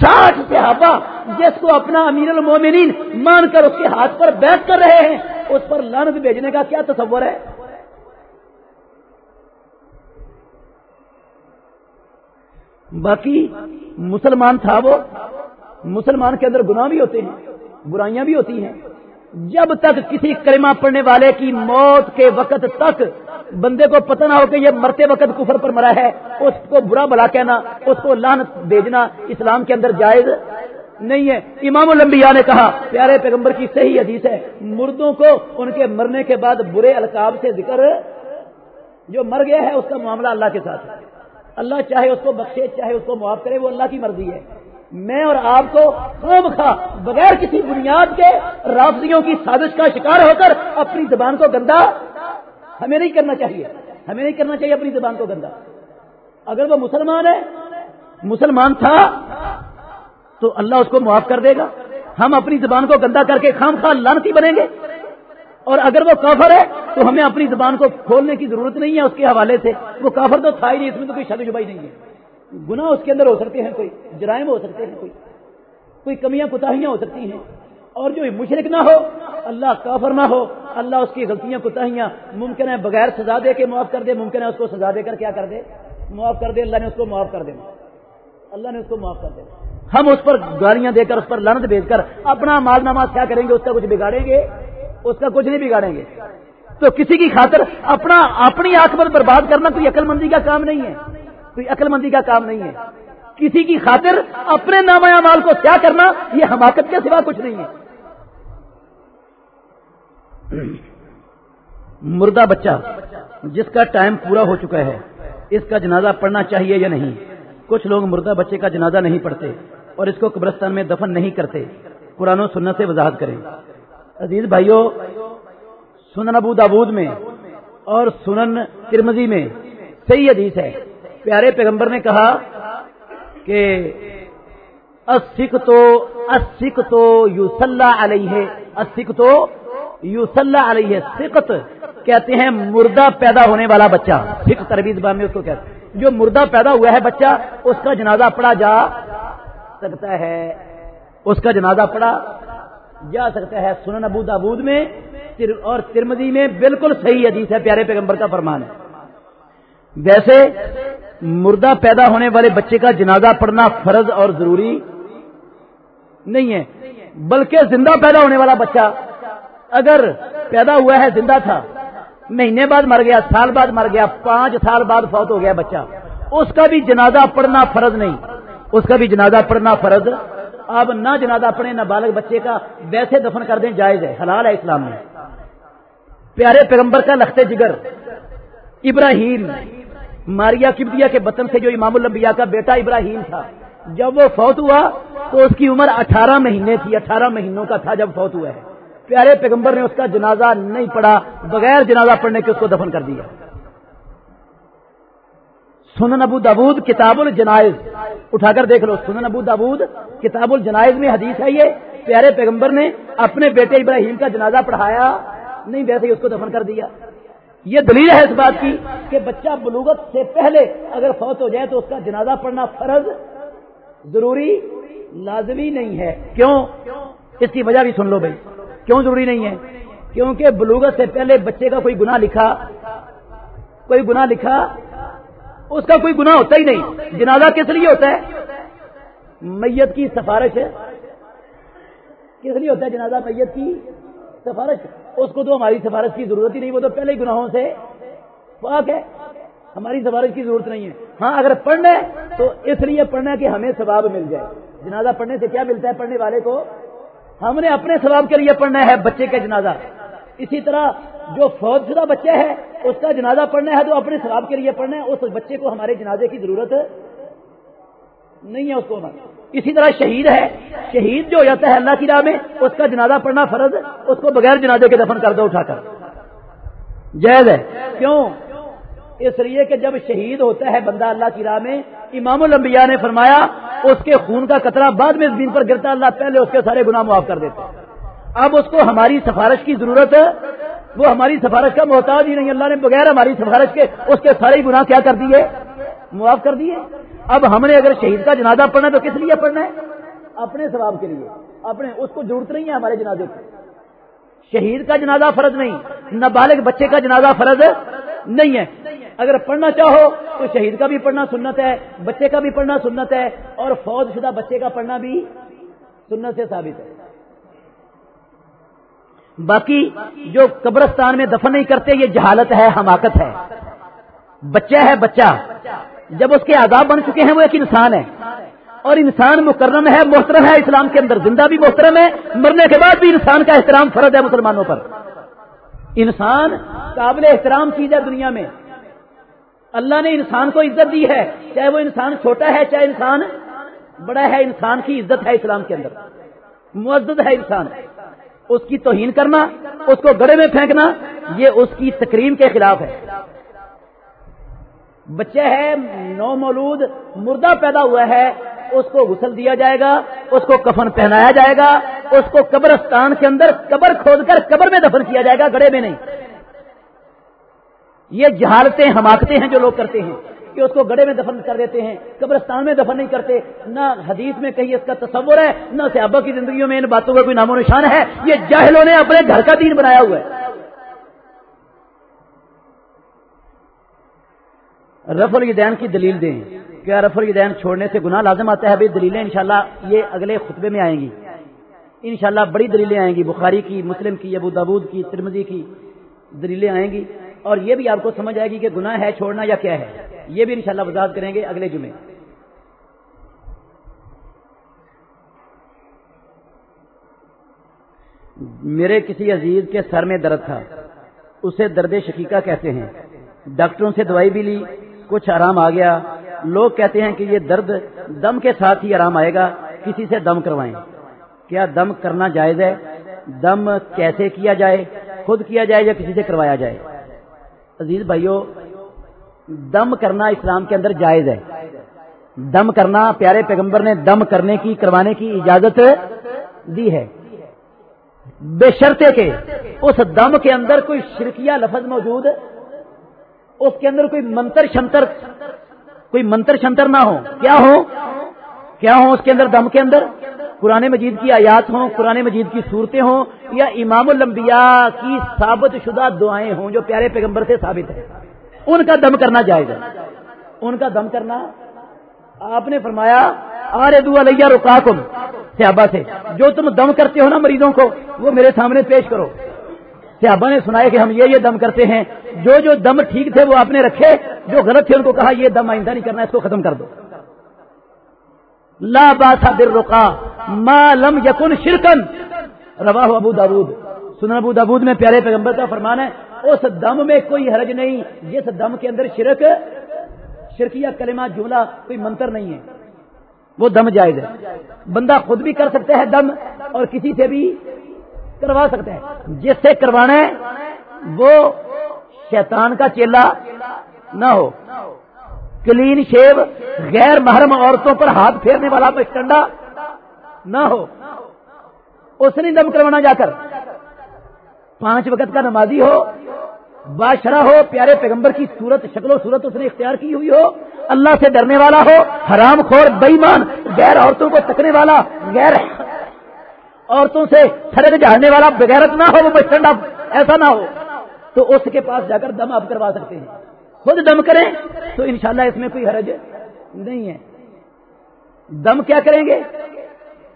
ساٹھ صحابہ جس کو اپنا امیر المومنین مان کر اس کے ہاتھ پر بیٹھ کر رہے ہیں، اس پر لانت بھیجنے کا کیا تصور ہے؟ باقی مسلمان تھا وہ۔ مسلمان کے اندر گناہ بھی ہوتے ہیں، برائیاں بھی ہوتی ہیں۔ جب تک کسی کلمہ پڑھنے والے کی موت کے وقت تک بندے کو پتہ نہ ہو کہ یہ مرتے وقت کفر پر مرا ہے، اس کو برا بلا کہنا، اس کو لانت بھیجنا اسلام کے اندر جائز نہیں ہے۔ امام الانبیاء نے کہا، پیارے پیغمبر کی صحیح حدیث ہے، مردوں کو ان کے مرنے کے بعد برے القاب سے ذکر، جو مر گیا ہے، اس کا معاملہ اللہ کے ساتھ ہے۔ اللہ چاہے اس کو بخشے، چاہے اس کو معاف کرے، وہ اللہ کی مرضی ہے۔ میں اور آپ کو خوب خا بغیر کسی بنیاد کے رافضیوں کی سازش کا شکار ہو کر اپنی زبان کو گندا ہمیں نہیں کرنا چاہیے۔ ہمیں نہیں کرنا چاہیے اپنی زبان کو گندا۔ اگر وہ مسلمان ہے، مسلمان تھا، تو اللہ اس کو معاف کر دے گا۔ ہم اپنی زبان کو گندا کر کے خام خواہ لانتی بنیں گے۔ اور اگر وہ کافر ہے تو ہمیں اپنی زبان کو کھولنے کی ضرورت نہیں ہے، اس کے حوالے سے۔ وہ کافر تو تھا ہی نہیں، اس میں تو کوئی شک شبائی نہیں ہے۔ گناہ اس کے اندر ہو سکتے ہیں، کوئی جرائم ہو سکتے ہیں، کوئی کوئی کمیاں، کوتاہیاں ہو سکتی ہیں۔ اور جو مشرق نہ ہو، اللہ کافر نہ ہو، اللہ اس کی غلطیاں، کوتاہیاں، ممکن ہے بغیر سزا دے کے معاف کر دے، ممکن ہے اس کو سزا دے کر کیا کر دے؟ معاف کر دے، اللہ نے اس کو معاف کر دینا اللہ نے اس کو معاف کر دینا ہم اس پر گالیاں دے کر، اس پر لنت بھیج کر اپنا مال نامہ کیا کریں گے؟ اس کا کچھ بگاڑیں گے؟ اس کا کچھ نہیں بگاڑیں گے۔ تو کسی کی خاطر اپنا اپنی آخبت برباد کرنا کوئی عقل مندی کا کام نہیں ہے۔ کوئی عقل مندی کا کام نہیں ہے۔ کسی کی خاطر اپنے نام مال کو کیا کرنا یہ حماقت کے سوا کچھ نہیں ہے۔ مردہ بچہ، جس کا ٹائم پورا ہو چکا ہے، اس کا جنازہ پڑھنا چاہیے یا نہیں؟ کچھ لوگ مردہ بچے کا جنازہ نہیں پڑھتے اور اس کو قبرستان میں دفن نہیں کرتے۔ قرآن و سنت سے وضاحت کریں۔ عزیز بھائیوں سنن ابو دابود میں اور سنن ترمزی میں صحیح حدیث ہے۔ پیارے پیغمبر نے کہا کہ تو اسک تو یو صلاح علیہ اسک تو یو صلاح علیہ سکت کہتے ہیں مردہ پیدا ہونے والا بچہ۔ سکھ تربیز بام میں اس کو کہتے ہیں۔ جو مردہ پیدا ہوا ہے بچہ، اس کا جنازہ پڑا جا سکتا ہے۔ اس کا جنازہ پڑا جا سکتا ہے سنن ابو دابود میں اور ترمدی میں بالکل صحیح حدیث ہے، پیارے پیغمبر کا فرمان ہے۔ ویسے، مردہ پیدا ہونے والے بچے کا جنازہ پڑھنا فرض اور ضروری نہیں ہے۔ بلکہ زندہ پیدا ہونے والا بچہ اگر پیدا ہوا ہے، زندہ تھا، مہینے بعد مر گیا، سال بعد مر گیا، پانچ سال بعد فوت ہو گیا بچہ، اس کا بھی جنازہ پڑھنا فرض نہیں۔ اس کا بھی جنازہ پڑھنا فرض اب نہ جنازہ پڑھے نہ بالغ بچے کا، ویسے دفن کر دیں، جائز ہے۔ حلال ہے اسلام میں۔ پیارے پیغمبر کا لختے جگر۔ ابراہیم ماریا کبدیا کے بطن سے جو امام الانبیاء کا بیٹا ابراہیم تھا، جب وہ فوت ہوا تو اس کی عمر اٹھارہ مہینے تھی۔ اٹھارہ مہینوں کا تھا جب فوت ہوا ہے۔ پیارے پیغمبر نے اس کا جنازہ نہیں پڑھا، بغیر جنازہ پڑھنے کے اس کو دفن کر دیا۔ سنن ابو دابود کتاب الجنائز۔ اٹھا کر دیکھ لو۔ سنن ابو دابود کتاب الجنائز میں حدیث ہے یہ۔ پیارے پیغمبر نے اپنے بیٹے ابراہیم کا جنازہ پڑھایا۔ نہیں ویسے ہی اس کو دفن کر دیا۔ یہ دلیل ہے اس بات کی کہ بچہ بلوغت سے پہلے اگر فوت ہو جائے تو اس کا جنازہ پڑھنا فرض ضروری لازمی نہیں ہے۔ کیوں؟ اس کی وجہ بھی سن لو بھائی۔ کیوں ضروری نہیں ہے؟ کیونکہ بلوغت سے پہلے بچے کا کوئی گناہ لکھا، کوئی گناہ لکھا اس کا کوئی گناہ ہوتا ہی نہیں۔ جنازہ کس لیے ہوتا ہے؟ میت کی سفارش کس لیے ہوتا ہے جنازہ؟ میت کی سفارش۔ اس کو تو ہماری سفارش کی ضرورت ہی نہیں، وہ تو پہلے گناہوں سے پاک ہے۔ ہماری سفارش کی ضرورت نہیں ہے۔ ہاں اگر پڑھنا ہے تو اس لیے پڑھنا ہے کہ ہمیں ثواب مل جائے۔ جنازہ پڑھنے سے کیا ملتا ہے؟ پڑھنے والے کو ہم نے اپنے ثواب کے لیے پڑھنا ہے، بچے کا جنازہ۔ اسی طرح جو فوج شدہ بچہ ہے، اس کا جنازہ پڑھنا ہے تو اپنے ثواب کے لیے پڑھنا ہے، اس بچے کو ہمارے جنازے کی ضرورت نہیں ہے اس کو اسی طرح شہید ہے۔ شہید جو ہو جاتا ہے اللہ کی راہ میں، اس کا جنازہ پڑھنا فرض، اس کو بغیر جنازے کے دفن کر دو اٹھا کر۔ جائز ہے۔ کیوں؟ اس لیے کہ جب شہید ہوتا ہے بندہ اللہ کی راہ میں، امام الانبیاء نے فرمایا، اس کے خون کا قطرہ بعد میں زمین پر گرتا، اللہ پہلے اس کے سارے گناہ معاف کر دیتے اب اس کو ہماری سفارش کی ضرورت وہ ہماری سفارش کا محتاج ہی نہیں، اللہ نے بغیر ہماری سفارش کے اس کے سارے گناہ کیا کر دیے؟ معاف کر دیے؟ اب ہم نے اگر شہید کا جنازہ پڑھنا تو کس لیے پڑھنا ہے؟ اپنے ثواب کے لیے۔ اپنے، اس کو ضرورت نہیں ہے ہمارے جنازے کی۔ شہید کا جنازہ فرض نہیں، نابالغ بچے کا جنازہ فرض نہیں ہے۔ اگر پڑھنا چاہو تو شہید کا بھی پڑھنا سنت ہے، بچے کا بھی پڑھنا سنت ہے اور فوج شدہ بچے کا پڑھنا بھی سنت سے ثابت ہے۔ باقی جو قبرستان میں دفن نہیں کرتے، یہ جہالت ہے، حماقت ہے۔ بچہ ہے بچہ۔ جب اس کے آزاد بن چکے ہیں، وہ ایک انسان ہے۔ اور انسان مکرم ہے، محترم ہے، اسلام کے اندر زندہ بھی محترم ہے۔ مرنے کے بعد بھی انسان کا احترام فرض ہے مسلمانوں پر۔ انسان قابل احترام چیز ہے دنیا میں۔ اللہ نے انسان کو عزت دی ہے، چاہے وہ انسان چھوٹا ہے، چاہے انسان بڑا ہے، انسان کی عزت ہے اسلام کے اندر۔ معزز ہے انسان۔ اس کی توہین کرنا، اس کو گڑے میں پھینکنا، یہ اس کی تکریم کے خلاف ہے۔ بچہ ہے نو مولود مردہ پیدا ہوا ہے، اس کو غسل دیا جائے گا، اس کو کفن پہنایا جائے گا، اس کو قبرستان کے اندر قبر کھود کر قبر میں دفن کیا جائے گا، گڑے میں نہیں۔ یہ جہالتیں حماقتیں ہیں جو لوگ کرتے ہیں۔ کہ اس کو گڑے میں دفن کر دیتے ہیں، قبرستان میں دفن نہیں کرتے۔ نہ حدیث میں کہیں اس کا تصور ہے، نہ صحابہ کی زندگیوں میں ان باتوں کا کوئی نام و نشان ہے۔ یہ جاہلوں نے اپنے گھر کا دین بنایا ہوا ہے۔ رف الدین کی دلیل دیں۔ کیا رف الدین چھوڑنے سے گناہ لازم آتا ہے؟ بھائی دلیلیں انشاءاللہ یہ اگلے خطبے میں آئیں گی۔ انشاءاللہ بڑی دلیلیں آئیں گی۔ بخاری کی، مسلم کی، ابو دابود کی ترمزی کی دلیلیں آئیں گی۔ اور یہ بھی آپ کو سمجھ آئے گی کہ گناہ ہے، چھوڑنا یا کیا ہے۔ یہ بھی انشاءاللہ وضاحت کریں گے اگلے جمعے۔ میرے کسی عزیز کے سر میں درد تھا۔ اسے درد شکیقہ کہتے ہیں۔ ڈاکٹروں سے دوائی بھی لی، کچھ آرام آ گیا۔ لوگ کہتے ہیں کہ یہ درد دم کے ساتھ ہی آرام آئے گا۔ کسی سے دم کروائیں۔ کیا دم کرنا جائز ہے؟ دم کیسے کیا جائے؟ خود کیا جائے یا کسی سے کروایا جائے؟ عزیز بھائیوں دم کرنا اسلام کے اندر جائز ہے۔ دم کرنا پیارے پیغمبر نے دم کرنے کی، کروانے کی اجازت دی ہے۔ بے شرطے کے اس دم کے اندر کوئی شرکیہ لفظ موجود، اس کے اندر کوئی منتر شنتر، کوئی منتر شنتر نہ ہو۔ کیا ہو؟ کیا ہو اس کے اندر دم کے اندر؟ قرآن مجید کی آیات ہوں، قرآن مجید کی صورتیں ہوں، یا امام الانبیاء کی ثابت شدہ دعائیں ہوں جو پیارے پیغمبر سے ثابت ہے ان کا دم کرنا جائز ہے۔ ان کا دم کرنا۔ آپ نے فرمایا آر دو علیہ رکا کم صحابہ سے جو تم دم کرتے ہو نا مریضوں کو، وہ میرے سامنے پیش کرو۔ صحابہ نے سنایا کہ ہم یہ یہ دم کرتے ہیں۔ جو جو دم ٹھیک تھے وہ آپ نے رکھے۔ جو غلط تھے ان کو کہا، یہ دم آئندہ نہیں کرنا، اس کو ختم کر دو۔ لا باسا در رکا ما لم یقن شرکن روا ابو دابود سن ابو دابود میں پیارے پیغمبر کا فرمان ہے۔ اس دم میں کوئی حرج نہیں، جس دم کے اندر شرک، شرکیہ کلمہ، جملہ کوئی منتر نہیں ہے۔ وہ دم جائز ہے۔ بندہ خود بھی کر سکتا ہے دم اور کسی سے بھی کروا سکتے ہیں جس سے کروانا ہے، وہ شیطان کا چیلا نہ ہو۔ کلین شیو غیر محرم عورتوں پر ہاتھ پھیرنے والا پچکنڈا نہ ہو۔ اس نے دم کروانا جا کر۔ پانچ وقت کا نمازی ہو بادشاہ ہو، پیارے پیغمبر کی صورت، شکل و صورت اس نے اختیار کی ہوئی ہو۔ اللہ سے ڈرنے والا ہو، حرام خور بےمان غیر عورتوں کو تکنے والا، غیر عورتوں سے سڑک جھاڑنے والا، بغیرت نہ ہو، وہ بچنڈا ایسا نہ ہو۔ تو اس کے پاس جا کر دم آپ کروا سکتے ہیں۔ خود دم کریں تو انشاءاللہ اس میں کوئی حرج نہیں ہے۔ دم کیا کریں گے؟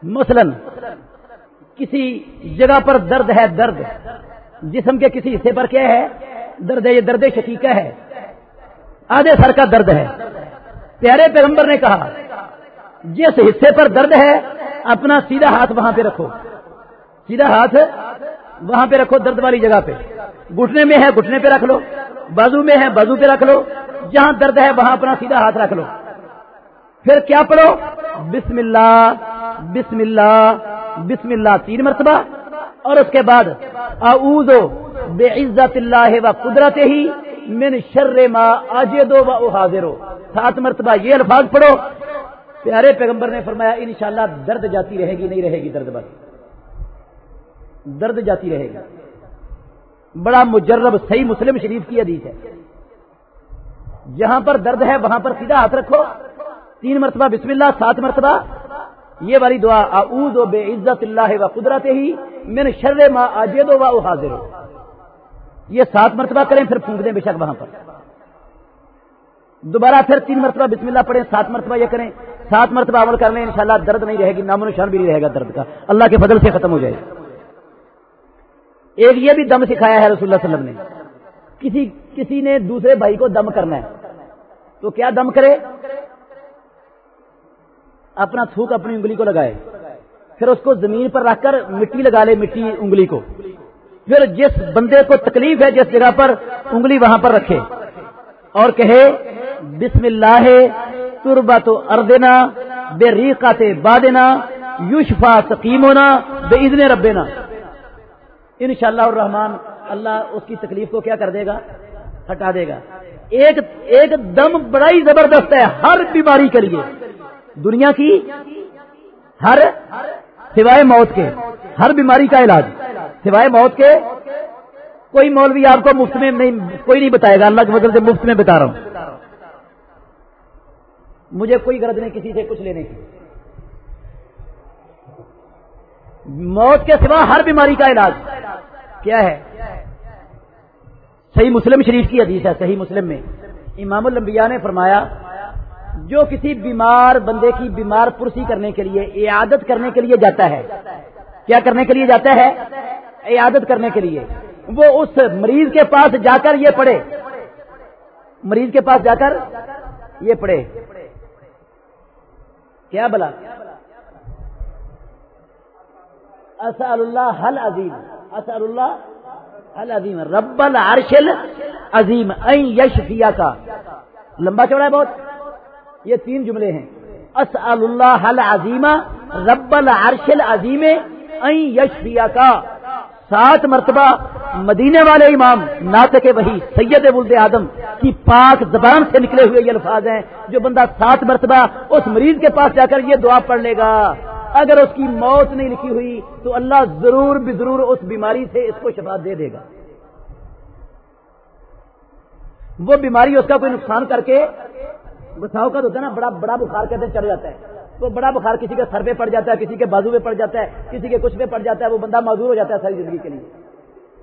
مثلا کسی جگہ پر درد ہے، درد۔ جسم کے کسی حصے پر کیا ہے؟ درد ہے، یہ درد شکیقہ ہے۔ آدھے سر کا درد ہے۔ پیارے پیغمبر نے کہا، جس حصے پر درد ہے، اپنا سیدھا ہاتھ وہاں پہ رکھو۔ سیدھا ہاتھ وہاں پہ رکھو درد والی جگہ پہ۔ گھٹنے میں ہے، گھٹنے پہ رکھ لو۔ بازو میں ہے، بازو پہ رکھ لو۔ جہاں درد ہے، وہاں اپنا سیدھا ہاتھ رکھ لو۔ پھر کیا پڑھو؟ بسم اللہ بسم اللہ بسم اللہ، تین مرتبہ۔ اور اس کے بعد اعوذ بے عزت اللہ و قدرت ہی من شر ما آجے و حاضر سات مرتبہ یہ الفاظ پڑھو. پیارے پیغمبر نے فرمایا، انشاءاللہ درد جاتی رہے گی، نہیں رہے گی درد بس. درد جاتی رہے گی. بڑا مجرب صحیح مسلم شریف کی حدیث ہے. جہاں پر درد ہے، وہاں پر سیدھا ہاتھ رکھو. تین مرتبہ بسم اللہ، سات مرتبہ یہ والی دعا، اعوذ و بے عزت اللہ و قدرت ہی من شر ما آجد و حاضر یہ سات مرتبہ کریں، پھر پھونک دیں بے شک وہاں پر۔ دوبارہ پھر تین مرتبہ بسم اللہ پڑھیں، سات مرتبہ یہ کریں۔ سات مرتبہ عمل کر لیں، انشاءاللہ درد نہیں رہے گی نام و نشان بھی نہیں رہے گا درد کا۔ اللہ کے فضل سے ختم ہو جائے۔ ایک یہ بھی دم سکھایا ہے رسول اللہ علیہ وسلم نے۔ کسی کسی نے دوسرے بھائی کو دم کرنا ہے۔ تو کیا دم کرے؟ اپنا تھوک اپنی انگلی کو لگائے۔ پھر اس کو زمین پر رکھ کر مٹی لگا لے مٹی انگلی کو۔ پھر جس بندے کو تکلیف ہے جس جگہ پر انگلی وہاں پر رکھے۔ اور کہے، بسم اللہ تربا تو اردنا بے ریقا سے بادنا یوشفا سکیم ہونا بے ادن ربنا۔ ان شاء اللہ الرحمان اللہ اس کی تکلیف کو کیا کر دے گا؟ ہٹا دے گا۔ ایک ایک دم بڑا ہی زبردست ہے ہر بیماری کے لیے۔ دنیا کی ہر سوائے موت کے، ہر بیماری کا علاج۔ سوائے موت کے کوئی مولوی آپ کو مفت میں نہیں، کوئی نہیں بتائے گا۔ اللہ کے مطلب سے مفت میں بتا رہا ہوں۔ مجھے کوئی غرض نہیں کسی سے کچھ لینے کی۔ موت کے سوا ہر بیماری کا علاج۔ کیا ہے؟ صحیح مسلم شریف کی حدیث ہے، صحیح مسلم میں۔ امام الانبیاء نے فرمایا جو کسی بیمار بندے کی بیمار پرسی کرنے کے لیے عیادت کرنے کے لیے جاتا ہے۔ کیا کرنے کے لیے جاتا ہے؟ عیادت کرنے کے لیے۔ وہ اس مریض کے پاس جا کر یہ پڑھے۔ مریض کے پاس جا کر یہ پڑھے۔ کیا بلا؟ اسال اللہ حل عظیم۔ اسال اللہ حل عظیم۔ رب العرش عظیم این یش کا لمبا چوڑا ہے بہت۔ یہ تین جملے ہیں۔ اسال اللہ حل عظیم رب العرش العظیم این کا سات مرتبہ مدینے والے امام، ناطق وہی سید ولد آدم کی پاک زبان سے نکلے ہوئے یہ الفاظ ہیں۔ جو بندہ سات مرتبہ اس مریض کے پاس جا کر یہ دعا پڑھ لے گا۔ اگر اس کی موت نہیں لکھی ہوئی، تو اللہ ضرور بھی ضرور اس بیماری سے اس کو شفا دے دے گا۔ وہ بیماری اس کا کوئی نقصان کر کے بساؤ کا ہوتا ہے نا، بڑا بڑا بخار کہتے ہیں، چڑھ جاتا ہے۔ تو بڑا بخار کسی کے سر پہ پڑ جاتا ہے، کسی کے بازو پہ پڑ جاتا ہے، کسی کے کچھ پہ پڑ جاتا ہے، وہ بندہ معذور ہو جاتا ہے ساری زندگی کے لیے۔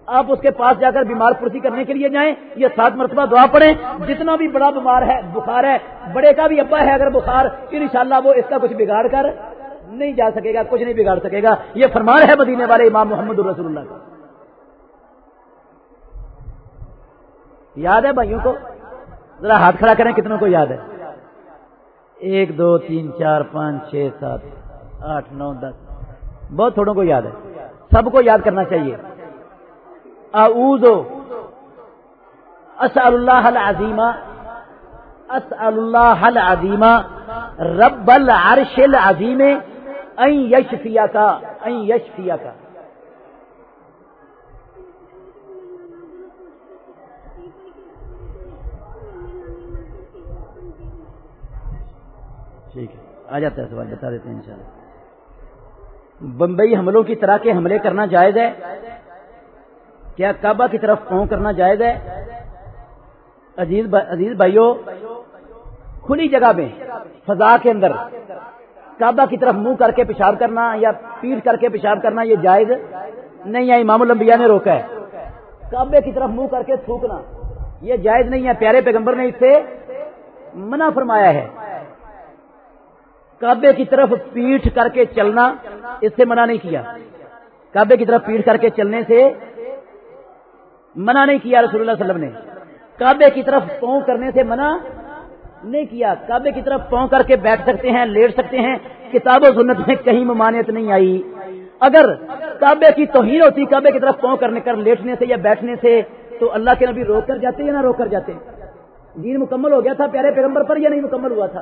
آپ اس کے پاس جا کر بیمار پرسی کرنے کے لیے جائیں، یہ سات مرتبہ دعا پڑیں جتنا بھی بڑا بیمار ہے، بخار ہے، بڑے کا بھی ابا ہے اگر بخار، انشاءاللہ وہ اس کا کچھ بگاڑ کر نہیں جا سکے گا، کچھ نہیں بگاڑ سکے گا۔ یہ فرمان ہے مدینے والے امام محمد الرسول اللہ کا۔ یاد ہے بھائیوں کو؟ ذرا ہاتھ کھڑا کریں، کتنوں کو یاد ہے؟ ایک، دو، تین، چار، پانچ، چھ، سات، آٹھ، نو، دس۔ بہت تھوڑوں کو یاد ہے۔ سب کو یاد کرنا چاہیے۔ اعوذ اسال اللہ العظیم اسال اللہ العظیم، رب العرش العظیم این یشفیا کا این یشفیا کا آ جاتا ہے سوال، بتا دیتے ہیں انشاءاللہ۔ بمبئی حملوں کی طرح کے حملے کرنا جائز ہے؟ کیا کعبہ کی طرف پہنچ کرنا جائز ہے؟ عزیز عزیز بھائیوں کھلی جگہ میں، فضا کے اندر، کعبہ کی طرف منہ کر کے پیشاب کرنا یا پیٹ کر کے پیشاب کرنا یہ جائز؟ نہیں ہے امام الانبیاء نے روکا ہے۔ کعبے کی طرف منہ کر کے تھوکنا یہ جائز نہیں ہے۔ پیارے پیغمبر نے اس سے منع فرمایا ہے۔ کعبے کی طرف پیٹ کر کے چلنا اس سے منع نہیں کیا۔ کعبے کی طرف پیٹ کر کے چلنے سے منع نہیں کیا رسول اللہ علیہ وسلم نے۔ کعبے کی طرف پاؤں کرنے سے منع نہیں کیا۔ کعبے کی طرف پاؤں کر کے بیٹھ سکتے ہیں، لیٹ سکتے ہیں۔ کتاب و سنت میں کہیں ممانعت نہیں آئی۔ اگر کعبے کی توہین ہوتی، کعبے کی طرف پاؤں کرنے کر لیٹنے سے یا بیٹھنے سے، تو اللہ کے نبی روک کر جاتے یا نہ روک کر جاتے؟ دین مکمل ہو گیا تھا پیارے پیغمبر پر یا نہیں مکمل ہوا تھا؟